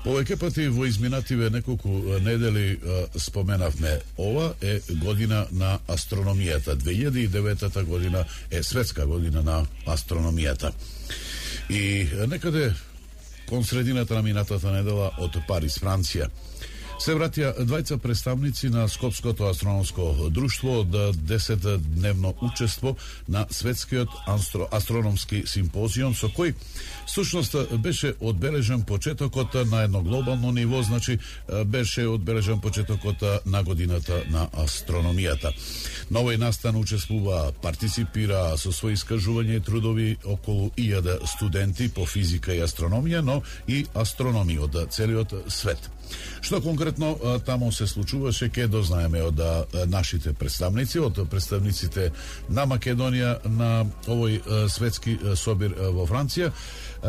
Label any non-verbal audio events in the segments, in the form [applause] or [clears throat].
Повеќе пати во изминативе неколку недели споменавме ова е година на астрономијата. 2009 година е светска година на астрономијата. И некаде кон средината на минатата недела од Париз, Франција, се вратија двајца представници на Скопското астрономско друштво од 10-дневно учество на светскиот астро, астрономски симпозиум со кој сушност беше одбележен почетокот на едно глобално ниво, значи беше одбележен почетокот на годината на астрономијата. На овој настан учествува, партиципира со своји искажувања и трудови околу 1000 студенти по физика и астрономија, но и астрономи од целиот свет. Што конкретно таму се случуваше, ке дознаеме од нашите представници, од представниците на Македонија на овој светски собир во Франција,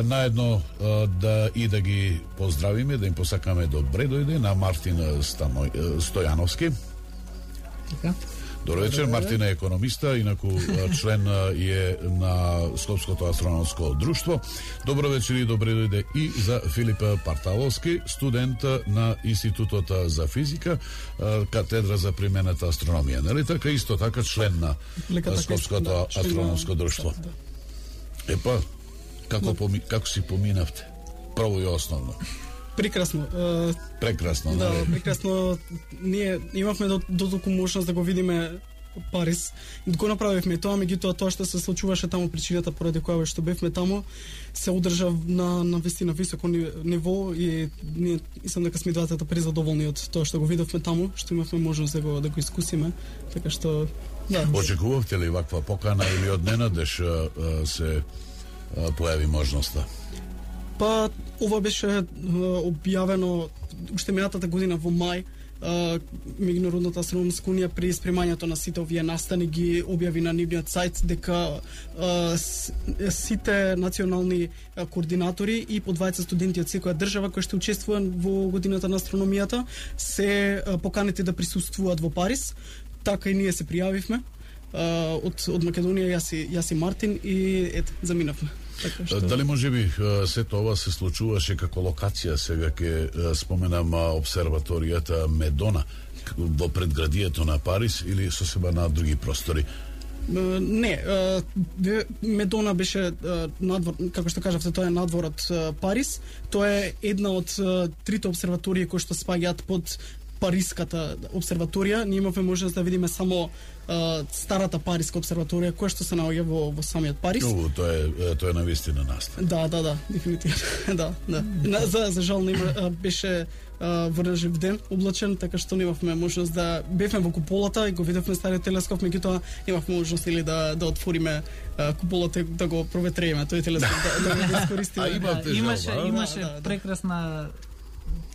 наедно да и да ги поздравиме, да им посакаме добре дојде на Мартин Станој, Стојановски. Така. Добро вечер, Мартина е економиста, инаку член е на Скопското астрономско друштво. Добро вечер и добре дојде и за Филип Парталовски, студент на Институтот за физика, катедра за примената астрономија. Нели така исто така член на така Скопското да, астрономско друштво. Епа, како поми, како си поминавте? Прво и основно. Прекрасно. Прекрасно, Да, нели? прекрасно. Ние имавме до, дотолку можност да го видиме Париз. И го направивме тоа, меѓутоа тоа што се случуваше таму причината поради која што бевме таму се одржа на на вистина високо ни- ниво и ние мислам дека сме двата презадоволни од тоа што го видовме таму, што имавме можност да го да го искусиме. Така што да. Очекувавте ли ваква покана или од ненадеж се појави можноста? Па ова беше објавено уште минатата година во мај е, Меѓународната астрономска унија при спремањето на сите овие настани ги објави на нивниот сајт дека с- сите национални координатори и по двајца студенти од секоја држава кои што учествуваат во годината на астрономијата се е, поканети да присуствуваат во Париз. Така и ние се пријавивме од од Македонија јас и јас и Мартин и ете заминавме. Така што Дали може би сето ова се случуваше како локација сега ќе а, споменам обсерваторијата Медона во предградието на Париз или сосема на други простори? Не, Медона беше надвор, како што кажавте, тоа е надвор од е, Париз. Тоа е една од трите обсерватории кои што спаѓаат под Париската обсерваторија. Ние имавме можност да видиме само старата Париска обсерваторија која што се наоѓа во, во самиот Париз. Уу, тоа е тоа е навистина настан. Да, да, да, дефинитивно. [laughs] да, да. На, за, за жал нема беше врнежив ден облачен, така што немавме можност да бевме во куполата и го видовме стариот телескоп, меѓутоа немавме можност или да да отвориме а, куполата и да го проветреме тој телескоп [laughs] да, да го искористиме. А да, имаше имаше Да, да, да. прекрасна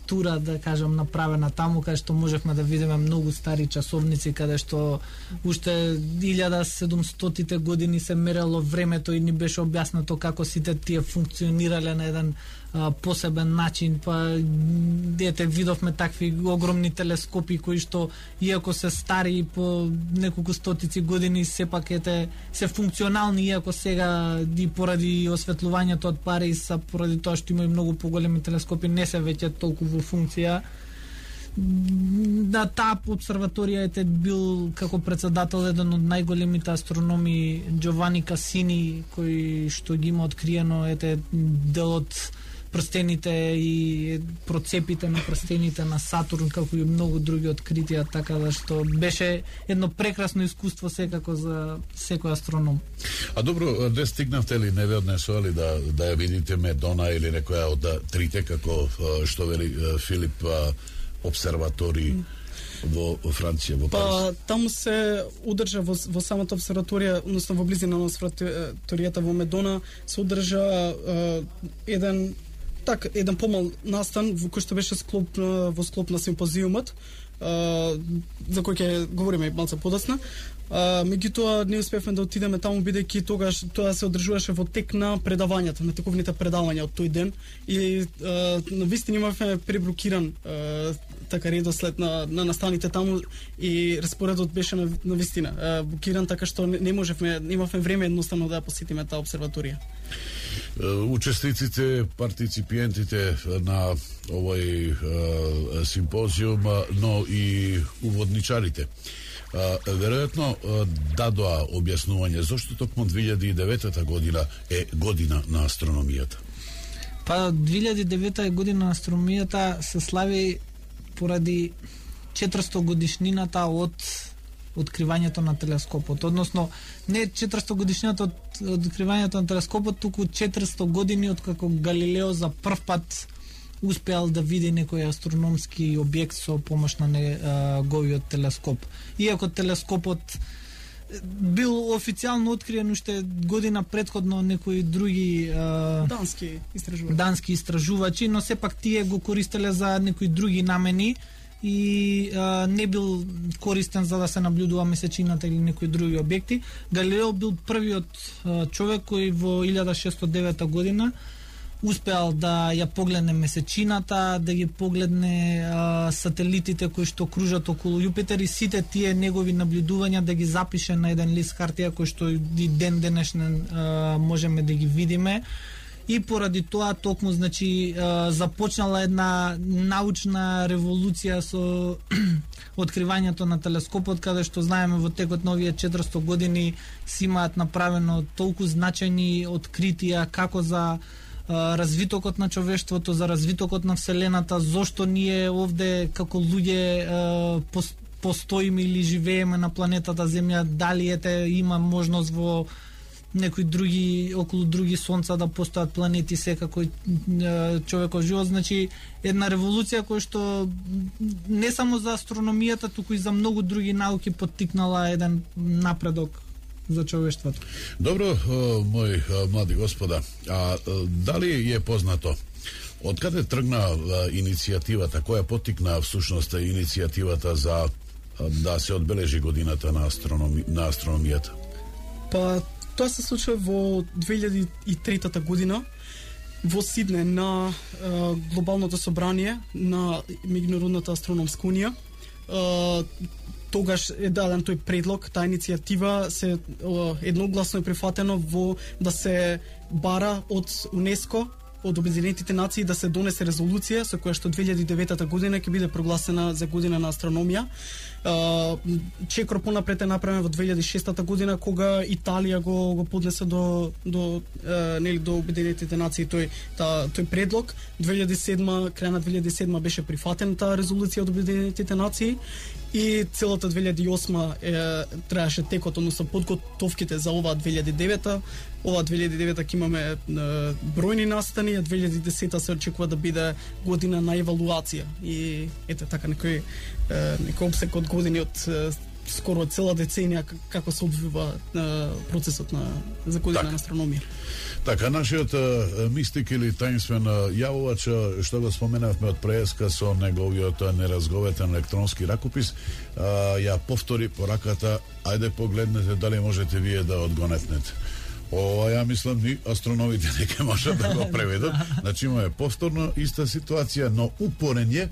тура да кажам направена таму каде што можевме да видиме многу стари часовници каде што уште 1700-тите години се мерело времето и ни беше објаснато како сите тие функционирале на еден а, посебен начин па дете видовме такви огромни телескопи кои што иако се стари по неколку стотици години сепак ете се функционални иако сега и поради осветлувањето од Париз а поради тоа што има и многу поголеми телескопи не се веќе толку во функција. На таа обсерваторија ете бил како председател еден од најголемите астрономи Джовани Касини кој што ги има откриено ете делот прстените и процепите на прстените на Сатурн како и многу други откритија така да што беше едно прекрасно искуство секако за секој астроном. А добро, де стигнавте ли неведнесо ли да да ја видите Медона или некоја од трите како што вели Филип обсерватори во Франција, во Париз? Па таму се одржа во, во самата обсерваторија, односно во близина на обсерваторијата во Медона се одржа е, еден Така еден помал настан во кој што беше склоп во склоп на симпозиумот за кој ќе говориме малце подоцна. Меѓутоа не успевме да отидеме таму бидејќи тогаш тоа се одржуваше во тек на предавањата, на тековните предавања од тој ден и на вистина имавме пребрукиран така редослед на, на настаните таму и распоредот беше на, на вистина блокиран така што не, не можевме немавме време едноставно да ја посетиме таа обсерваторија. Учесниците, партиципиентите на овој симпозиум, но и уводничарите веројатно дадоа објаснување зошто токму 2009 година е година на астрономијата. Па 2009 година на астрономијата се слави поради 400 годишнината од откривањето на телескопот, односно не 400 годишнината од откривањето на телескопот, туку 400 години од како Галилео за прв пат успеал да види некој астрономски објект со помош на неговиот телескоп. Иако телескопот бил официјално откриен уште година предходно некои други а, дански истражувачи. Дански истражувачи, но сепак тие го користеле за некои други намени и а, не бил користен за да се наблюдува месечината или некои други објекти. Галилео бил првиот а, човек кој во 1609 година успеал да ја погледне месечината, да ги погледне а, сателитите кои што кружат околу Јупитер и сите тие негови наблюдувања да ги запише на еден лист хартија кој што и ден денешен а, можеме да ги видиме. И поради тоа токму значи започнала една научна револуција со [clears throat] откривањето на телескопот каде што знаеме во текот на овие 400 години си имаат направено толку значајни откритија како за развитокот на човештвото, за развитокот на вселената, зошто ние овде како луѓе постоиме или живееме на планетата Земја, дали ете има можност во некои други околу други сонца да постојат планети секако човеков живот. Значи една револуција која што не само за астрономијата туку и за многу други науки поттикнала еден напредок за човештвото. Добро, мои млади господа, а дали е познато од каде тргна иницијативата, која потикна всушност иницијативата за да се одбележи годината на, астрономи, на астрономијата? Па, тоа се случи во 2003 година во Сидне на е, глобалното собрание на Меѓународната астрономска унија тогаш е даден тој предлог, таа иницијатива се едногласно е прифатено во да се бара од УНЕСКО од Обединетите нации да се донесе резолуција со која што 2009 година ќе биде прогласена за година на астрономија. Чекор понапред е направен во 2006 година кога Италија го го поднесе до до нели до Обединетите нации тој та, тој предлог. 2007 крај на 2007 беше прифатена таа резолуција од Обединетите нации и целата 2008 е, траеше текот, односно подготовките за оваа 2009 Ова 2009 ќе имаме е, бројни настани, а 2010 се очекува да биде година на евалуација. И ете така некој некој обсек од години од скоро цела деценија како се одвива процесот на за година так. на астрономија. Така, нашиот мистик или таинствен јавувач, што го споменавме од преска со неговиот неразговетен електронски ракопис, ја повтори пораката, ајде погледнете дали можете вие да одгонетнете. Ова ја мислам ни астрономите [laughs] нека можат да го преведат. [laughs] Значи имаме повторно иста ситуација, но упорен е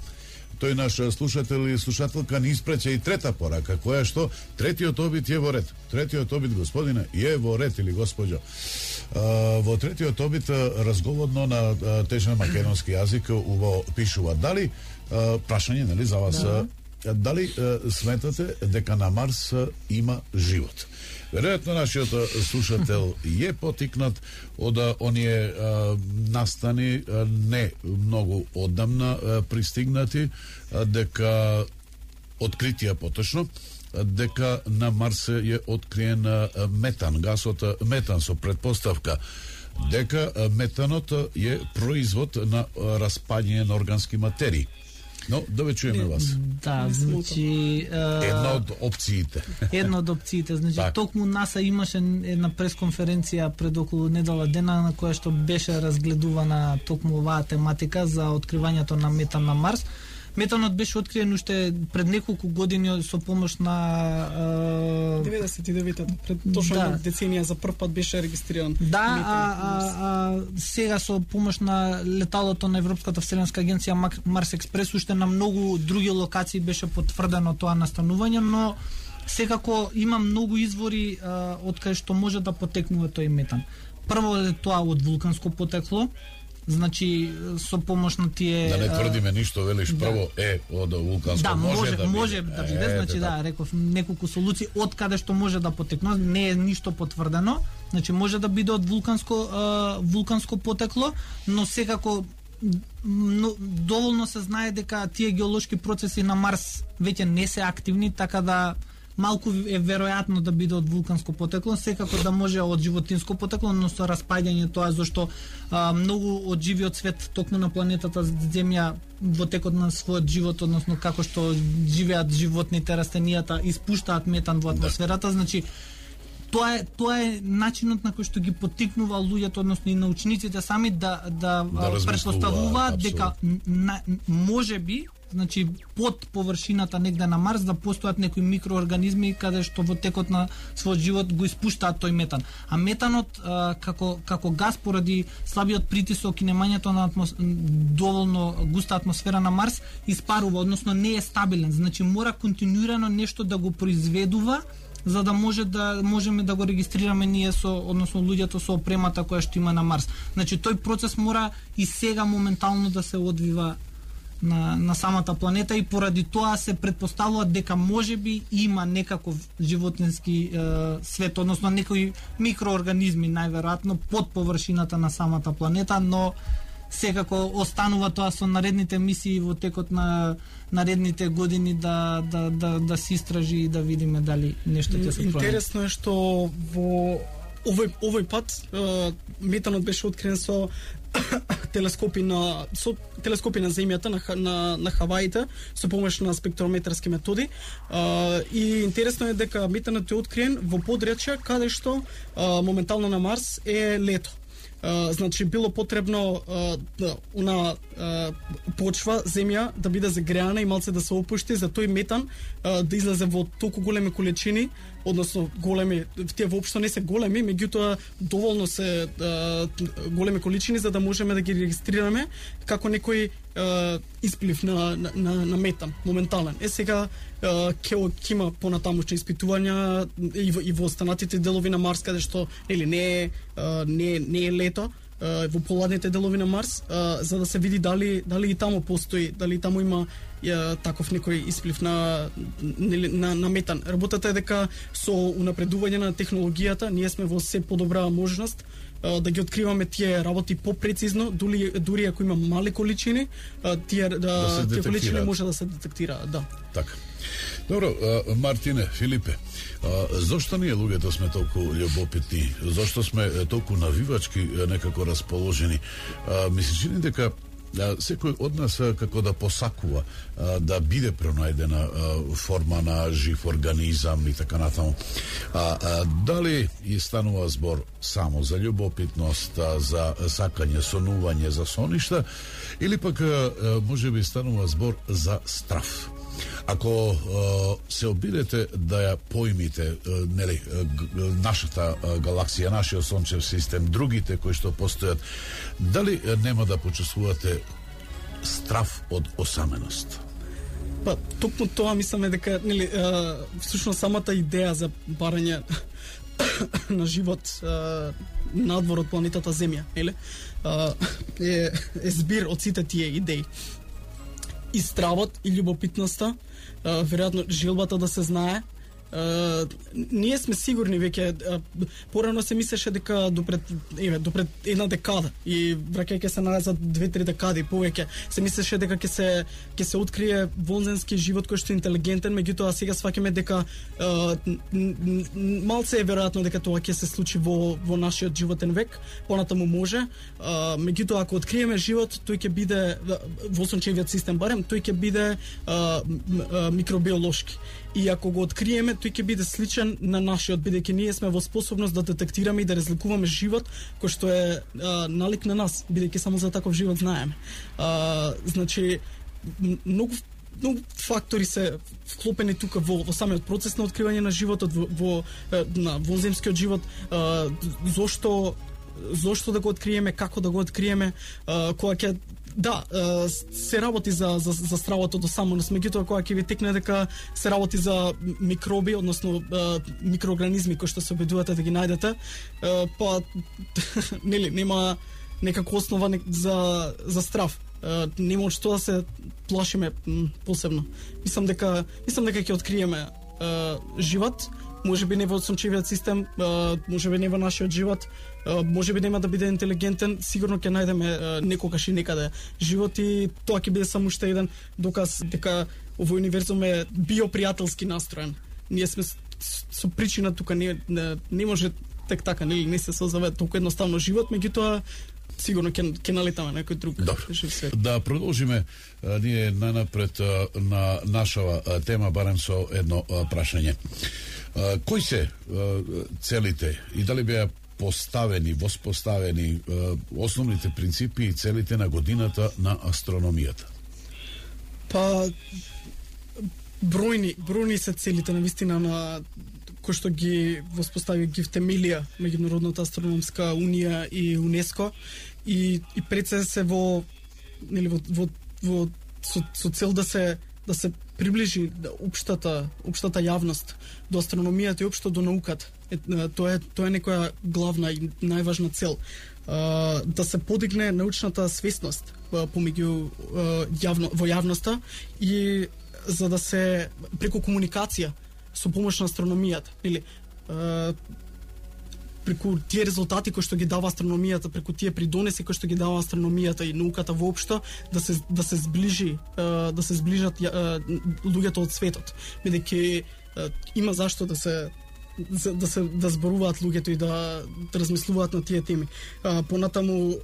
to je naš e, slušatelj ili slušatelka ne ispraća i treta poraka. Koja što? Tretio to bit je voret. Tretio to bit gospodine je voret ili gospođo. Uh, vo tretio to bit e, razgovorno na uh, tečan makedonski jazik uvo pišu. A da li uh, prašanje ne li za vas da. Дали сметате дека на Марс има живот? Веројатно нашиот слушател [laughs] е потикнат од оние настани не многу одамна пристигнати дека откритија поточно дека на Марс е откриен метан, гасот метан со предпоставка дека метанот е производ на распаѓање на органски материи. Но, да ве чуеме вас. Да, значи... Една од опциите. Една од опциите. Значи, так. токму НАСА имаше една пресконференција пред околу недела дена на која што беше разгледувана токму оваа тематика за откривањето на метан на Марс Метанот беше откриен уште пред неколку години со помош на а, 99-та, пред точно Да. деценија за прв пат беше регистриран. Да, метан а, а, а сега со помош на леталото на Европската вселенска агенција Марс Експрес уште на многу други локации беше потврдено тоа настанување, но секако има многу извори а, од кај што може да потекнува тој метан. Прво е тоа од вулканско потекло, значи со помош на тие Да не тврдиме ништо, велиш прво е од вулканско Да, може, може да може биде. да биде, Ете, значи да, така. реков неколку солуции од каде што може да потекне, не е ништо потврдено, значи може да биде од вулканско а, вулканско потекло, но секако но, доволно се знае дека тие геолошки процеси на Марс веќе не се активни, така да малку е веројатно да биде од вулканско потекло, секако да може од животинско потекло, но со распаѓање тоа зашто а, многу од живиот свет токму на планетата Земја во текот на својот живот, односно како што живеат животните, растенијата, испуштаат метан во атмосферата, значи тоа е тоа е начинот на кој што ги поттикнува луѓето, односно и научниците сами да да, Да претпоставуваат дека на, може би значи под површината негде на Марс да постојат некои микроорганизми каде што во текот на својот живот го испуштаат тој метан. А метанот а, како како газ поради слабиот притисок и немањето на атмос... доволно густа атмосфера на Марс испарува, односно не е стабилен. Значи мора континуирано нешто да го произведува за да може да можеме да го регистрираме ние со односно луѓето со опремата која што има на Марс. Значи тој процес мора и сега моментално да се одвива на, на самата планета и поради тоа се предпоставува дека можеби има некаков животински е, свет, односно некои микроорганизми најверојатно под површината на самата планета, но секако останува тоа со наредните мисии во текот на наредните години да да да да се истражи и да видиме дали нешто ќе се промени. Интересно е што во овој овој пат е, метанот беше открен со [coughs] телескопи на со телескопи на земјата на на на Хаваите со помош на спектрометарски методи. А, и интересно е дека метанот е откриен во подречја каде што а, моментално на Марс е лето. Значи било потребно да, на почва земја да биде загреана и малце да се опушти за тој метан да излезе во толку големи количини односно големи тие воопшто не се големи меѓутоа доволно се големи количини за да можеме да ги регистрираме како некој исплив на, на, на, на метан моментален. Е сега ќе ќе има понатамошни испитувања и во, и во останатите делови на Марс каде што нели не е не, е- не е лето во поладните делови на Марс за да се види дали дали и таму постои дали и таму има ја, таков некој исплив на, на, на метан. Работата е дека со унапредување на технологијата ние сме во се подобра можност да ги откриваме тие работи попрецизно, дури, дури ако има мали количини, тие, да, тие количини може да се детектираат, да. Така. Добро, Мартине, Филипе, зошто ние луѓето сме толку љубопитни? Зошто сме толку навивачки некако расположени? А, ми се чини дека Да, секој од нас како да посакува а, да биде пронајдена а, форма на жив организам и така натаму. А, а дали и станува збор само за љубопитност, за сакање, сонување, за соништа, или пак а, може би станува збор за страф? Ако е, се обидете да ја поимите, е, нели, е, нашата е, галаксија, нашиот сончев систем, другите кои што постојат, дали е, нема да почувствувате страф од осаменост? Па, токму тоа мисламе дека, нели, а, всушност самата идеја за барање [coughs] на живот а, надвор од планетата Земја, нели? Е, е збир од сите тие идеи. И стравот, и љубопитноста, веројатно жилбата да се знае, Uh, ние сме сигурни веќе uh, порано се мислеше дека допред еве допред една декада и враќајќи се назад две-три декади повеќе се мислеше дека ќе се ќе се открие вонзенски живот кој што е интелигентен меѓутоа сега сваќаме дека uh, малце е веројатно дека тоа ќе се случи во во нашиот животен век понатаму може меѓутоа ако откриеме живот тој ќе биде во сончевиот систем барем тој ќе биде микробиолошки и ако го откриеме, тој ќе биде сличен на нашиот, бидејќи ние сме во способност да детектираме и да разликуваме живот кој што е а, налик на нас, бидејќи само за таков живот знаеме. А, значи, многу многу фактори се вклопени тука во, во самиот процес на откривање на животот во, во на вонземскиот живот а, зошто зошто да го откриеме, како да го откриеме, а, кога ќе да, се работи за, за, за стравото до самоност, меѓутоа кога ќе ви текне дека се работи за микроби, односно микроорганизми кои што се обидувате да ги најдете, па [laughs] нели нема некако основа за за страв. Нема од што да се плашиме посебно. Мислам дека мислам дека ќе откриеме живот, може би не во сончевиот систем, може би не во нашиот живот, може би нема да биде интелигентен, сигурно ќе најдеме некогаш и некаде живот и тоа ќе биде само уште еден доказ дека овој универзум е биопријателски настроен. Ние сме со причина тука не, не, не може тек така, нели, не се создава толку едноставно живот, меѓутоа сигурно ќе ќе налетаме на некој друг Добро. Да продолжиме а, ние најнапред а, на нашава а, тема барем со едно прашање. Кои се целите и дали беа поставени, воспоставени основните принципи и целите на годината на астрономијата? Па бројни, бројни се целите на вистина на кој што ги воспостави ги втемелија меѓународната астрономска унија и УНЕСКО и и пред се се во нели во, во, во со, со цел да се да се приближи да, општата општата јавност до астрономијата и општо до науката. Е, тоа е тоа е некоја главна и најважна цел. А, да се подигне научната свесност помеѓу јавно во јавноста и за да се преку комуникација со помош на астрономијата или преку тие резултати кои што ги дава астрономијата, преку тие придонеси кои што ги дава астрономијата и науката воопшто, да се да се сближи, да се сближат луѓето од светот. Бидејќи има зашто да се да се да зборуваат луѓето и да, да размислуваат на тие теми. понатаму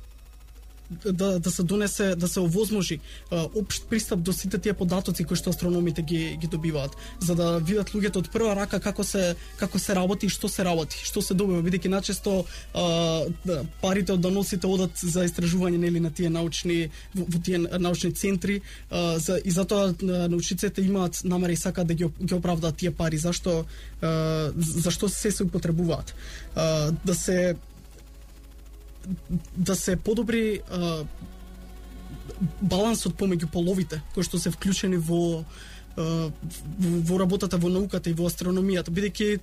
да, да се донесе, да се овозможи општ пристап до сите тие податоци кои што астрономите ги ги добиваат, за да видат луѓето од прва рака како се како се работи и што се работи, што се добива, бидејќи начесто а, да, парите од даносите одат за истражување нели на тие научни во, во тие научни центри, а, за и затоа научниците имаат намера и сакаат да ги ги оправдаат тие пари, зашто а, зашто се се употребуваат. А, да се да се подобри а, балансот помеѓу половите кои што се вклучени во во работата во науката и во астрономијата. Бидејќи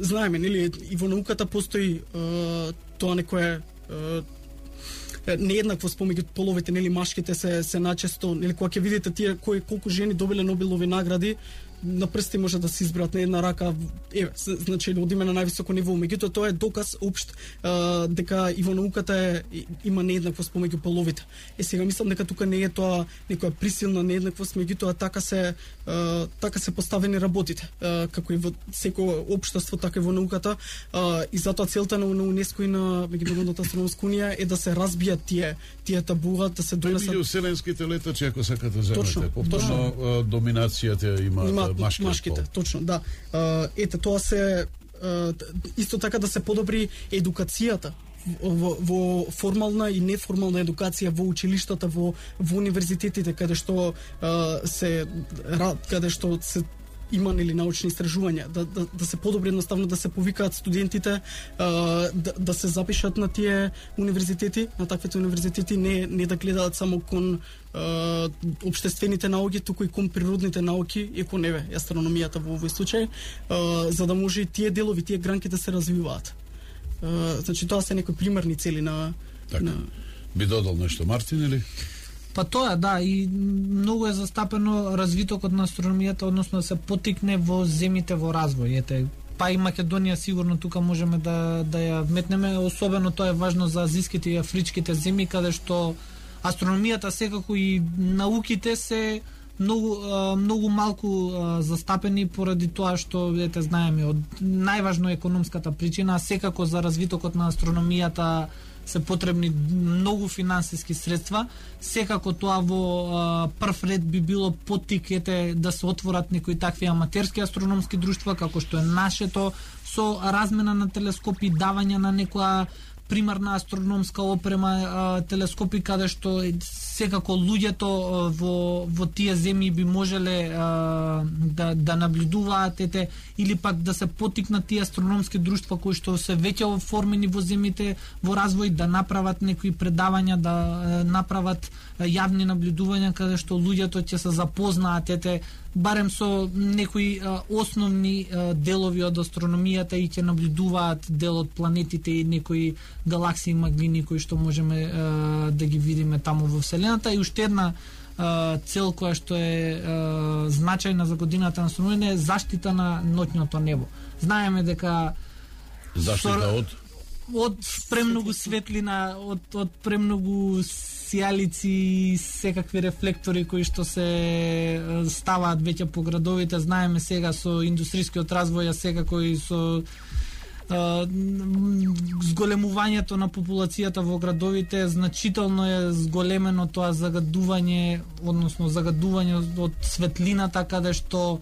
знаеме нели и во науката постои тоа некое нееднаквост помеѓу половите, нели машките се се начесто, нели кога ќе видите тие кои колку жени добиле Нобелови награди, на прсти може да се изброат на една рака, еве, значи одиме на највисоко ниво, меѓутоа тоа е доказ општ дека и во науката е, има нееднаквост помеѓу половите. Е сега мислам дека тука не е тоа некоја присилна нееднаквост, меѓутоа така се така се поставени работите, како и во секој општество, така и во науката, и затоа целта на, на УНЕСКО и на меѓународната астрономска унија е да се разбијат тие тие табуа, да се донесат Меѓу вселенските летачи ако сакате да земете. Доминацијата има, има машките, машките точно, да. ете тоа се исто така да се подобри едукацијата во, во формална и неформална едукација во училиштата, во во универзитетите каде што се каде што се има нели научни истражувања, да, да, да се подобри едноставно да се повикаат студентите, да, да се запишат на тие универзитети, на таквите универзитети, не, не да гледаат само кон обштествените науки, туку и кон природните науки и кон еве астрономијата во овој случај, а, за да може тие делови, тие гранки да се развиваат. А, значи тоа се некои примерни цели на така. на би додал нешто Мартин или Па тоа да и многу е застапено развитокот на астрономијата, односно да се потикне во земите во развој. Ете, па и Македонија сигурно тука можеме да да ја вметнеме, особено тоа е важно за азиските и афричките земји каде што астрономијата секако и науките се многу многу малку застапени поради тоа што ете знаеме од најважно економската причина секако за развитокот на астрономијата се потребни многу финансиски средства. Секако тоа во а, прв ред би било потикете да се отворат некои такви аматерски астрономски друштва како што е нашето со размена на телескопи, давање на некоја примарна астрономска опрема, телескопи каде што секако луѓето во во тие земји би можеле а, да да наблюдуваат ете или пак да се потикнат тие астрономски друштва кои што се веќе оформени во земјите во развој да направат некои предавања да направат јавни наблюдувања каде што луѓето ќе се запознаат ете барем со некои а, основни а, делови од астрономијата и ќе наблюдуваат дел од планетите и некои галаксии и маглини кои што можеме а, да ги видиме таму во Вселената и уште една цел која што е значајна за годината на астрономија е заштита на ноќното небо. Знаеме дека Заштита од од премногу светлина, од од премногу сијалици и секакви рефлектори кои што се ставаат веќе по градовите, знаеме сега со индустријскиот развој, а секако и со зголемувањето на популацијата во градовите значително е зголемено тоа загадување, односно загадување од светлината каде што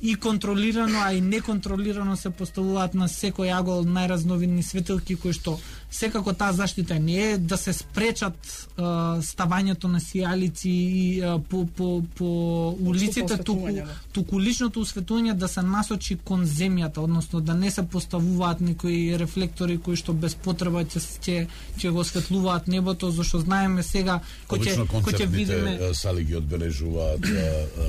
и контролирано, а и неконтролирано се поставуваат на секој агол најразновидни светилки кои што секако таа заштита не е да се спречат а, ставањето на сијалици и а, по, по, по улиците, туку, туку личното осветување да се насочи кон земјата, односно да не се поставуваат некои рефлектори кои што без потреба ќе ќе ќе го осветлуваат небото, зашто знаеме сега кој ќе Обично кој ќе видиме сали ги одбележуваат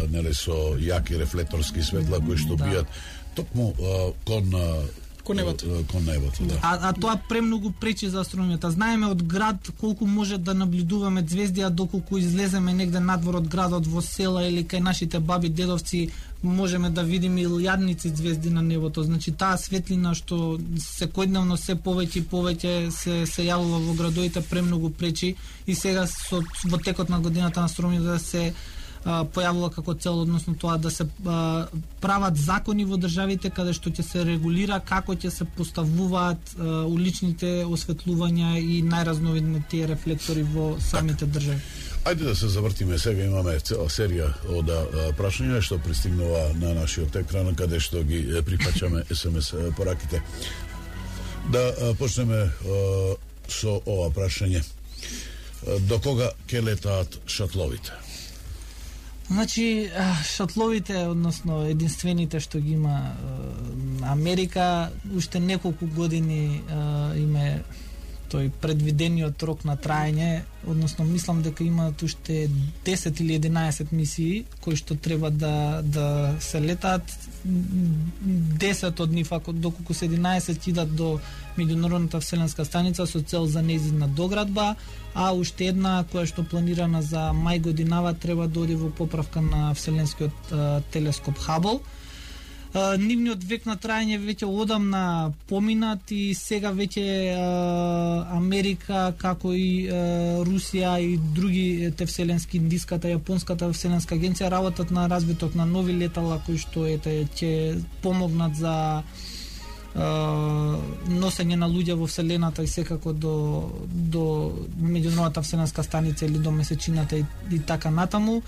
нели со јаки рефлекторски светла кои што Да. бијат токму а, кон а, Кон небото. кон небото, да. А, а тоа премногу пречи за астрономијата. Знаеме од град колку може да наблюдуваме звезди, а доколку излеземе негде надвор од градот во села или кај нашите баби дедовци можеме да видиме илјадници звезди на небото. Значи таа светлина што секојдневно се повеќе и повеќе се се јавува во градовите премногу пречи и сега со во текот на годината на астрономијата се појавува како цел, односно тоа да се а, прават закони во државите каде што ќе се регулира како ќе се поставуваат а, уличните осветлувања и најразновидни тие рефлектори во самите држави. Ајде да се завртиме сега, имаме цела серија од прашања што пристигнува на нашиот екран каде што ги е, припаќаме [laughs] СМС пораките. Да почнеме со ова прашање. До кога ќе летаат шатловите? Значи, шатловите, односно единствените што ги има Америка, уште неколку години а, име тој предвидениот рок на траење, односно мислам дека имаат уште 10 или 11 мисии кои што треба да да се летаат 10 од нив ако доколку се 11 идат до меѓународната вселенска станица со цел за нејзина доградба, а уште една која што планирана за мај годинава треба да оди во поправка на вселенскиот а, телескоп Хабл. А, нивниот век на траење веќе одамна поминат и сега веќе а, Америка како и а, Русија и други те вселенски индиската, јапонската вселенска агенција работат на развиток на нови летала кои што ете ќе помогнат за носење на луѓе во вселената и секако до до меѓународната вселенска станица или до месечината и, и така натаму.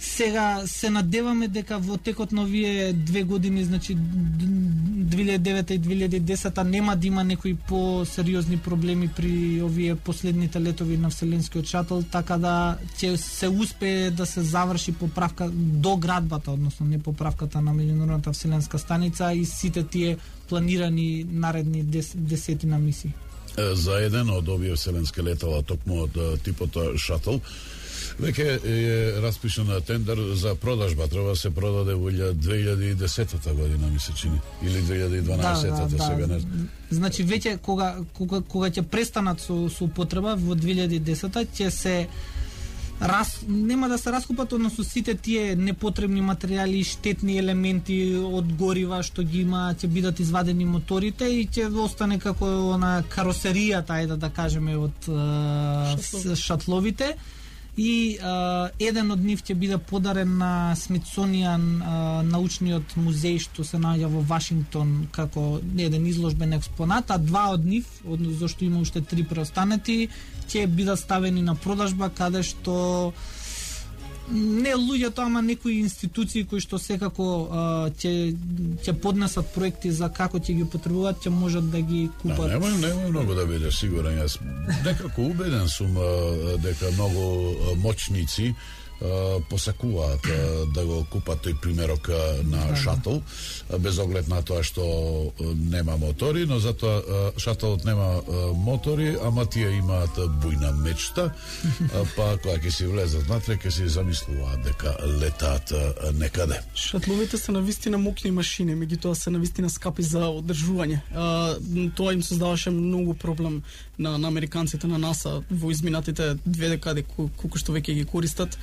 Сега се надеваме дека во текот на овие две години, значи 2009 и 2010 нема да има некои посериозни проблеми при овие последните летови на Вселенскиот шатл, така да ќе се успее да се заврши поправка до градбата, односно не поправката на меѓународната вселенска станица и сите тие планирани наредни дес, десетина мисии. За еден од овие вселенски летала, токму од типот шатл, веќе е распишан тендер за продажба. Треба да се продаде во 2010 година, ми се чини. Или 2012 сега не. Значи веќе кога кога кога ќе престанат со со употреба во 2010 ќе се раз, нема да се раскупат односно сите тие непотребни материјали и штетни елементи од горива што ги има ќе бидат извадени моторите и ќе остане како на каросеријата ајде да кажеме од а, Шатлови. с- шатловите и а, еден од нив ќе биде подарен на Смитсонијан а, научниот музеј што се наоѓа во Вашингтон како еден изложбен експонат, а два од нив, односно зашто има уште три преостанети, ќе бидат ставени на продажба каде што не луѓето, ама некои институции кои што секако ќе ќе поднесат проекти за како ќе ги потребуваат, ќе можат да ги купат. Да, немој, немој многу да бидеш сигурен. Јас некако убеден сум дека многу моćници посакуваат да го купат тој примерок на шатл, без оглед на тоа што нема мотори, но затоа шатлот нема мотори, ама тие имаат бујна мечта, па кога ќе си влезат натре, ќе си замислуваат дека летаат некаде. Шатловите се на вистина мокни машини, меѓутоа се на вистина скапи за одржување. Тоа им создаваше многу проблем на, на американците на НАСА во изминатите две декади колку што веќе ги користат.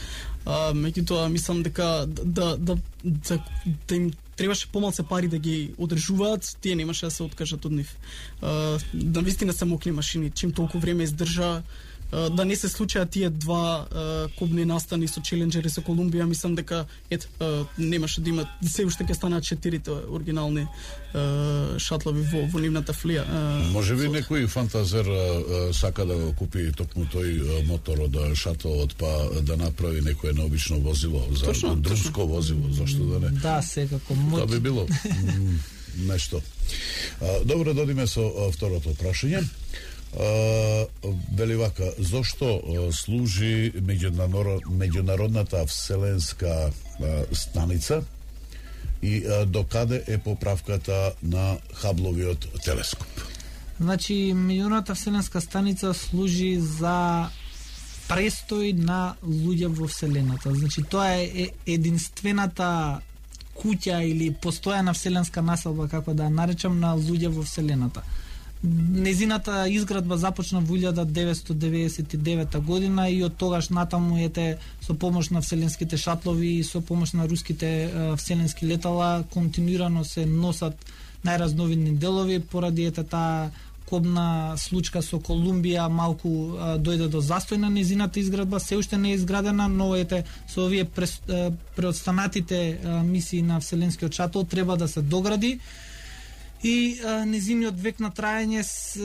А, меѓутоа мислам дека да, да, да, да, да им требаше помалце пари да ги одржуваат, тие немаше да се откажат од нив. А, да вистина се мокни машини, чим толку време издржа, да не се случаат тие два кобни настани со Челенџер и со Колумбија, мислам дека ет немаше да имат се уште ќе станат четирите оригинални шатлови во во нивната флија. Може би некој фантазер сака да го купи токму тој мотор од шатлот па да направи некое необично возило за точно, друмско точно. возило, зашто да не? Да, секако. Мој... Тоа би било нешто. Добро, додиме со второто прашање вели вака, зошто служи меѓународната вселенска станица и докаде е поправката на Хабловиот телескоп? Значи, меѓународната вселенска станица служи за престој на луѓе во вселената. Значи, тоа е единствената куќа или постојана вселенска населба, како да наречам, на луѓе во вселената. Незината изградба започна во 1999 година и од тогаш натаму ете со помош на вселенските шатлови и со помош на руските вселенски летала континуирано се носат најразновидни делови поради ете таа кобна случка со Колумбија малку а, дојде до застој на незината изградба, се уште не е изградена, но ете со овие преостанатите мисии на Вселенскиот шатол треба да се догради и а, незиниот век на трајање с,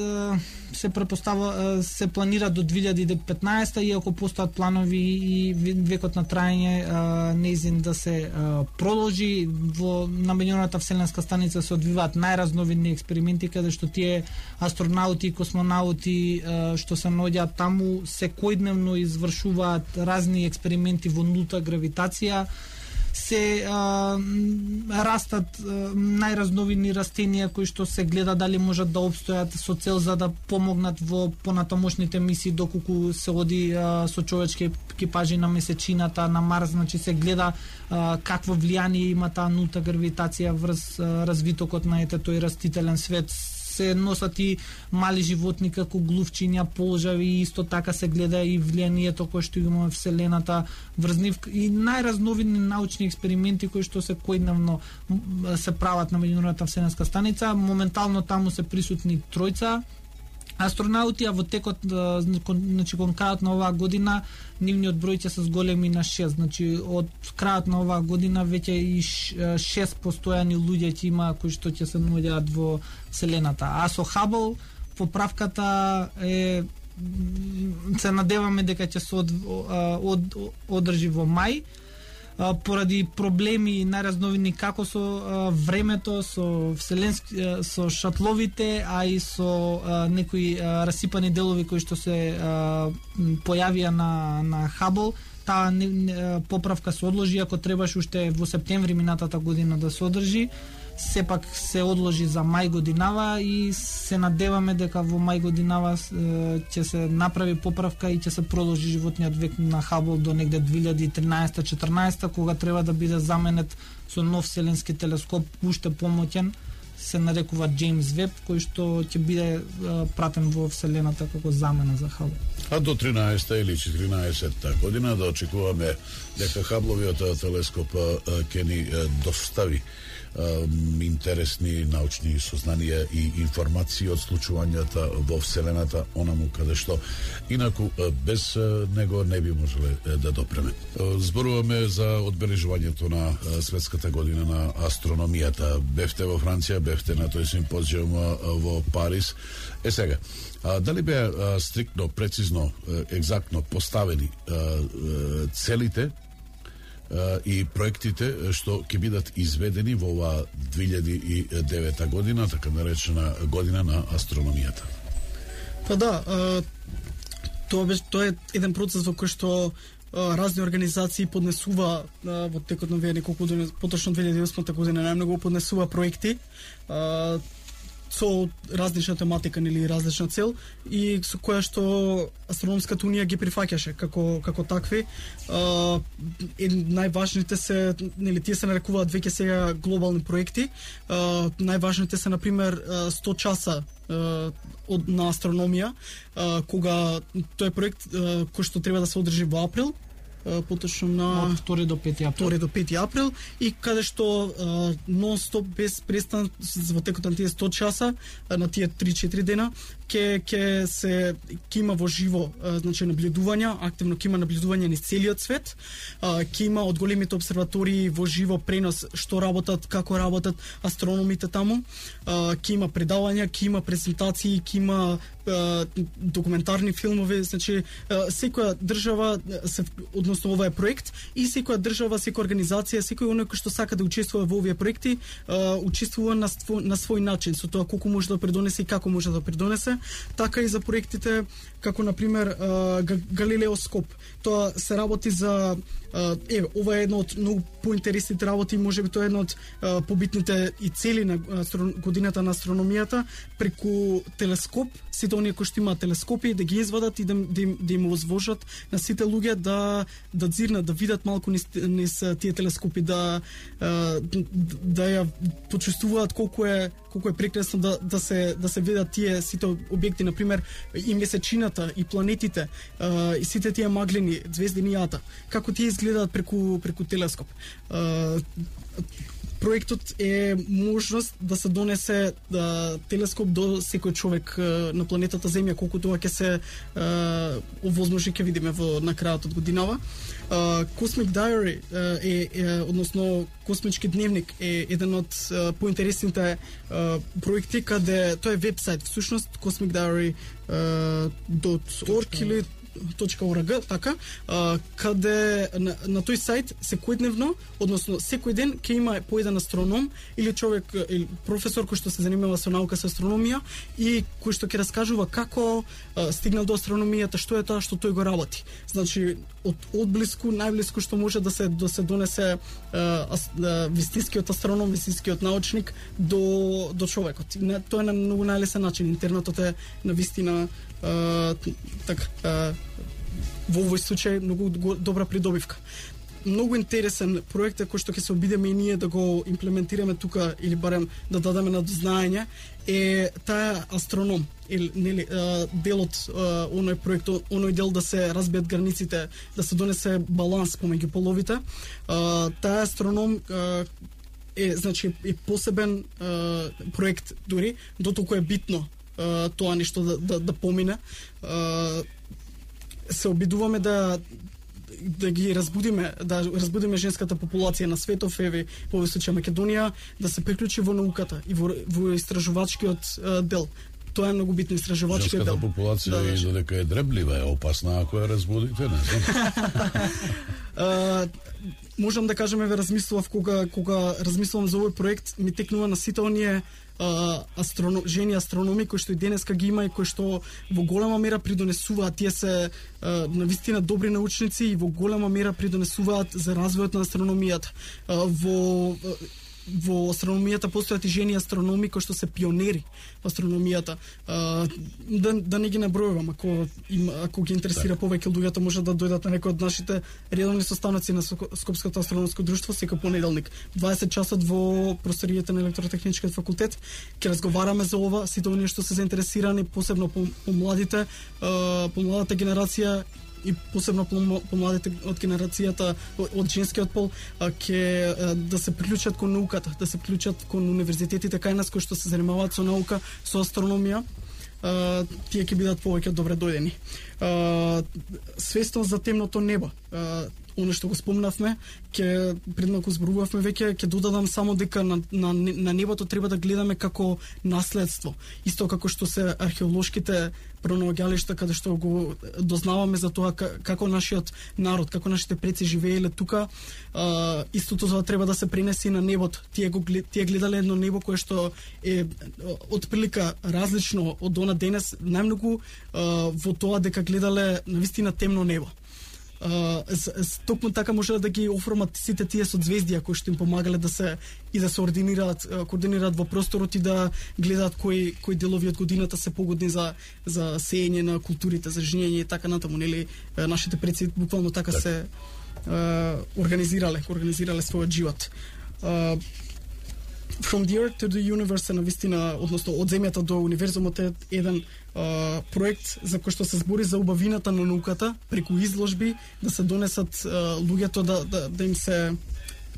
се препостава се планира до 2015 иако постојат планови и векот на трајање незин да се а, продолжи во на меѓународната вселенска станица се одвиваат најразновидни експерименти каде што тие астронаути и космонаути а, што се наоѓаат таму секојдневно извршуваат разни експерименти во нулта гравитација се а, растат а, најразновидни растенија кои што се гледа дали можат да обстојат со цел за да помогнат во понатамошните мисии доколку се оди а, со човечки екипажи на месечината, на Марс, значи се гледа а, какво влијание има таа нулта гравитација врз а, развитокот на ете тој растителен свет се носат и мали животни како глувчиња, полжави и исто така се гледа и влијанието кое што има во вселената врз нив и најразновидни научни експерименти кои што се којдневно се прават на меѓународната вселенска станица. Моментално таму се присутни тројца астронаути, а во текот, значи, кон крајот на оваа година, нивниот број ќе се зголеми на 6. Значи, од крајот на оваа година веќе и 6 постојани луѓе ќе има кои што ќе се наоѓаат во Вселената. А со Хабл, поправката е се надеваме дека ќе се од, од, од, одржи во мај поради проблеми најразновидни како со времето, со вселенски со шатловите, а и со некои расипани делови кои што се појавија на на Хабл, таа поправка се одложи ако требаше уште во септември минатата година да се одржи сепак се одложи за мај годинава и се надеваме дека во мај годинава ќе се направи поправка и ќе се продолжи животниот век на Хабл до негде 2013-14 кога треба да биде заменет со нов вселенски телескоп уште помоќен се нарекува Джеймс Веб, кој што ќе биде пратен во Вселената како замена за Хабл. А до 13 или 14 година да очекуваме дека Хабловиот телескоп ќе ни достави интересни научни сознанија и информации од случувањата во Вселената, онаму каде што инаку без него не би можеле да допреме. Зборуваме за одбележувањето на светската година на астрономијата. Бевте во Франција, бевте на тој симпозиум во Париз. Е сега, а, дали беа стриктно, прецизно, екзактно поставени а, целите и проектите што ќе бидат изведени во оваа 2009 година, така наречена година на астрономијата. Па да, тоа беше тоа е еден процес во кој што разни организации поднесува во текот на овие неколку години, поточно 2008 година најмногу поднесува проекти со различна тематика или различна цел и со која што астрономската унија ги прифаќаше како како такви. А, најважните се нели тие се нарекуваат веќе сега глобални проекти. А, најважните се на пример 100 часа од на астрономија, кога тој проект кој што треба да се одржи во април поточно на од 2 до 5 април. 2 до 5 април и каде што нон стоп без престан во текот на тие 100 часа на тие 3-4 дена ќе ќе се ќе има во живо значи наблюдувања, активно ќе има наблюдување низ целиот свет. Ќе има од големите обсерватории во живо пренос што работат, како работат астрономите таму. Ќе има предавања, ќе има презентации, ќе има документарни филмови, значи секоја држава се односно ова е проект и секоја држава, секоја организација, секој оној кој што сака да учествува во овие проекти, учествува на, ство, на свој начин со тоа колку може да придонесе и како може да придонесе, така и за проектите како на пример Галилео Скоп. Тоа се работи за е ова е едно од многу поинтересните работи, можеби тоа е едно од побитните и цели на годината на астрономијата преку телескоп, сите оние кои што имаат телескопи да ги извадат и да, да, им, да им возвожат на сите луѓе да да дзирнат, да видат малку низ, низ тие телескопи, да да ја почувствуваат колку е колку е прекрасно да да се да се видат тие сите објекти, на пример и месечината и планетите и сите тие маглини, звездини како тие изгледаат преку преку телескоп проектот е можност да се донесе да, телескоп до секој човек на планетата Земја, колку тоа ќе се овозможи ќе видиме во на крајот од годинава. Cosmic Diary е, е односно Космички дневник е еден од поинтересните проекти каде тоа е вебсайт всушност cosmicdiary.org или .org, така, а, каде на, на тој сајт секојдневно, односно секој ден ќе има по еден астроном или човек или професор кој што се занимава со наука со астрономија и кој што ќе раскажува како а, стигнал до астрономијата, што е тоа што тој го работи. Значи од одблиску, најблиску што може да се да се донесе а, а, вистинскиот астроном, вистинскиот научник до до човекот. Не, тоа е на многу најлесен начин. Интернетот е на вистина така во овој случај многу добра придобивка. Многу интересен проект кој што ќе се обидеме и ние да го имплементираме тука или барем да дадеме на дознаење е таа астроном или нели делот оној проект оној дел да се разбијат границите да се донесе баланс помеѓу половите. Таа астроном е значи е посебен проект дури дотолку е битно тоа нешто да, да, да помине. Се обидуваме да да ги разбудиме, да разбудиме женската популација на светов, еве, во овој случај Македонија, да се приклучи во науката и во, во истражувачкиот дел тоа е многу битно истражувачки дел. Женската популација да, и додека е дреблива е опасна ако ја разбудите, не знам. [laughs] можам да кажеме ве размислував кога кога размислувам за овој проект ми текнува на сите оние астроном, жени астрономи кои што и денеска ги има и кои што во голема мера придонесуваат тие се на вистина добри научници и во голема мера придонесуваат за развојот на астрономијата. Во во астрономијата постојат и жени астрономи кои што се пионери во астрономијата. А, да, да не ги набројувам, ако им, ако ги интересира так. повеќе луѓето може да дојдат на некој од нашите редовни состаноци на Скопското астрономско друштво секој понеделник. 20 часот во просторијата на електротехничкиот факултет ќе разговараме за ова, сите оние што се заинтересирани, посебно по, по младите, по младата генерација и посебно помладите од генерацијата од женскиот пол ќе да се приклучат кон науката, да се приклучат кон универзитетите кај нас кои што се занимаваат со наука, со астрономија, тие ќе бидат повеќе добре дојдени. Свестно за темното небо оно што го спомнавме, ќе пред малку зборувавме веќе, ќе додадам само дека на, на, на небото треба да гледаме како наследство. Исто како што се археолошките пронаоѓалишта каде што го дознаваме за тоа како нашиот народ, како нашите предци живееле тука, а, истото тоа треба да се пренеси на небото. Тие го тие гледале едно небо кое што е отприлика различно од она денес, најмногу во тоа дека гледале на вистина темно небо токму така може да ги оформат сите тие созвездија кои што им помагале да се и да се ординираат координираат во просторот и да гледаат кои кои делови од годината се погодни за за сеење на културите, за жнење и така натаму, нели нашите предци буквално така, така. се организирале, организирале својот живот. From the Earth to the Universe е на вистина, односно од земјата до универзумот е еден а, проект за кој што се збори за убавината на науката преку изложби да се донесат а, луѓето да, да, да им се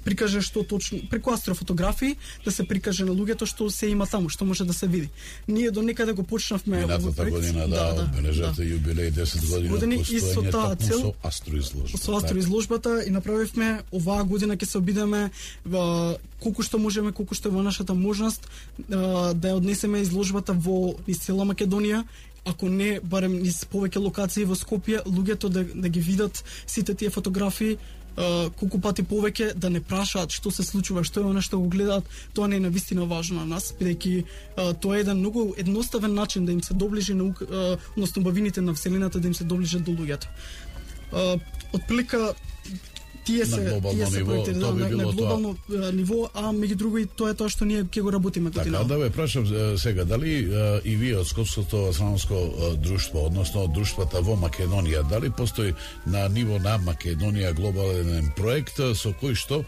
прикаже што точно преку астрофотографии да се прикаже на луѓето што се има таму, што може да се види. Ние до некаде го почнавме Минатата година да, да обележавте да. јубилеј 10 години години и со таа цел со астроизложбата. Со астроизложбата и направивме оваа година ќе се обидеме колку што можеме, колку што е во нашата можност да ја однесеме изложбата во низ цела Македонија ако не барем низ повеќе локации во Скопје, луѓето да, да ги видат сите тие фотографии, колку пати повеќе да не прашаат што се случува, што е она што го гледаат, тоа не е навистина важно на нас, бидејќи тоа е еден многу едноставен начин да им се доближи наук, односно бавините на вселената да им се доближат до луѓето. Отприлика тие се на тие се ниво, проекти, тоа би на, било на глобално тоа. ниво, а меѓу друго и тоа е тоа што ние ќе го работиме година. Така, да ве прашам сега, дали и вие од Скопското астрономско друштво, односно друштвата во Македонија, дали постои на ниво на Македонија глобален проект со кој што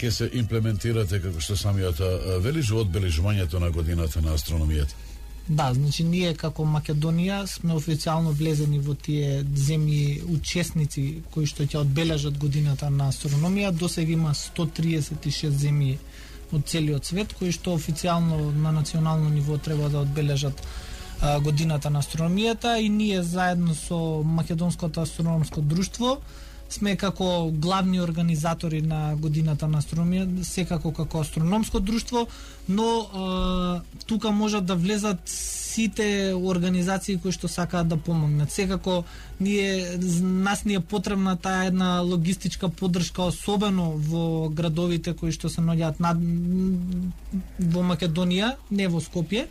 ќе се имплементирате како што самиот велиш во одбележувањето на годината на астрономијата? Да, значи ние како Македонија сме официјално влезени во тие земји учесници кои што ќе одбележат годината на астрономија. До сега има 136 земји од целиот свет кои што официјално на национално ниво треба да одбележат годината на астрономијата и ние заедно со Македонското астрономско друштво сме како главни организатори на годината на астрономија, секако како астрономско друштво, но е, тука можат да влезат сите организации кои што сакаат да помогнат. Секако ние нас ни е потребна таа една логистичка поддршка особено во градовите кои што се наоѓаат над во Македонија, не во Скопје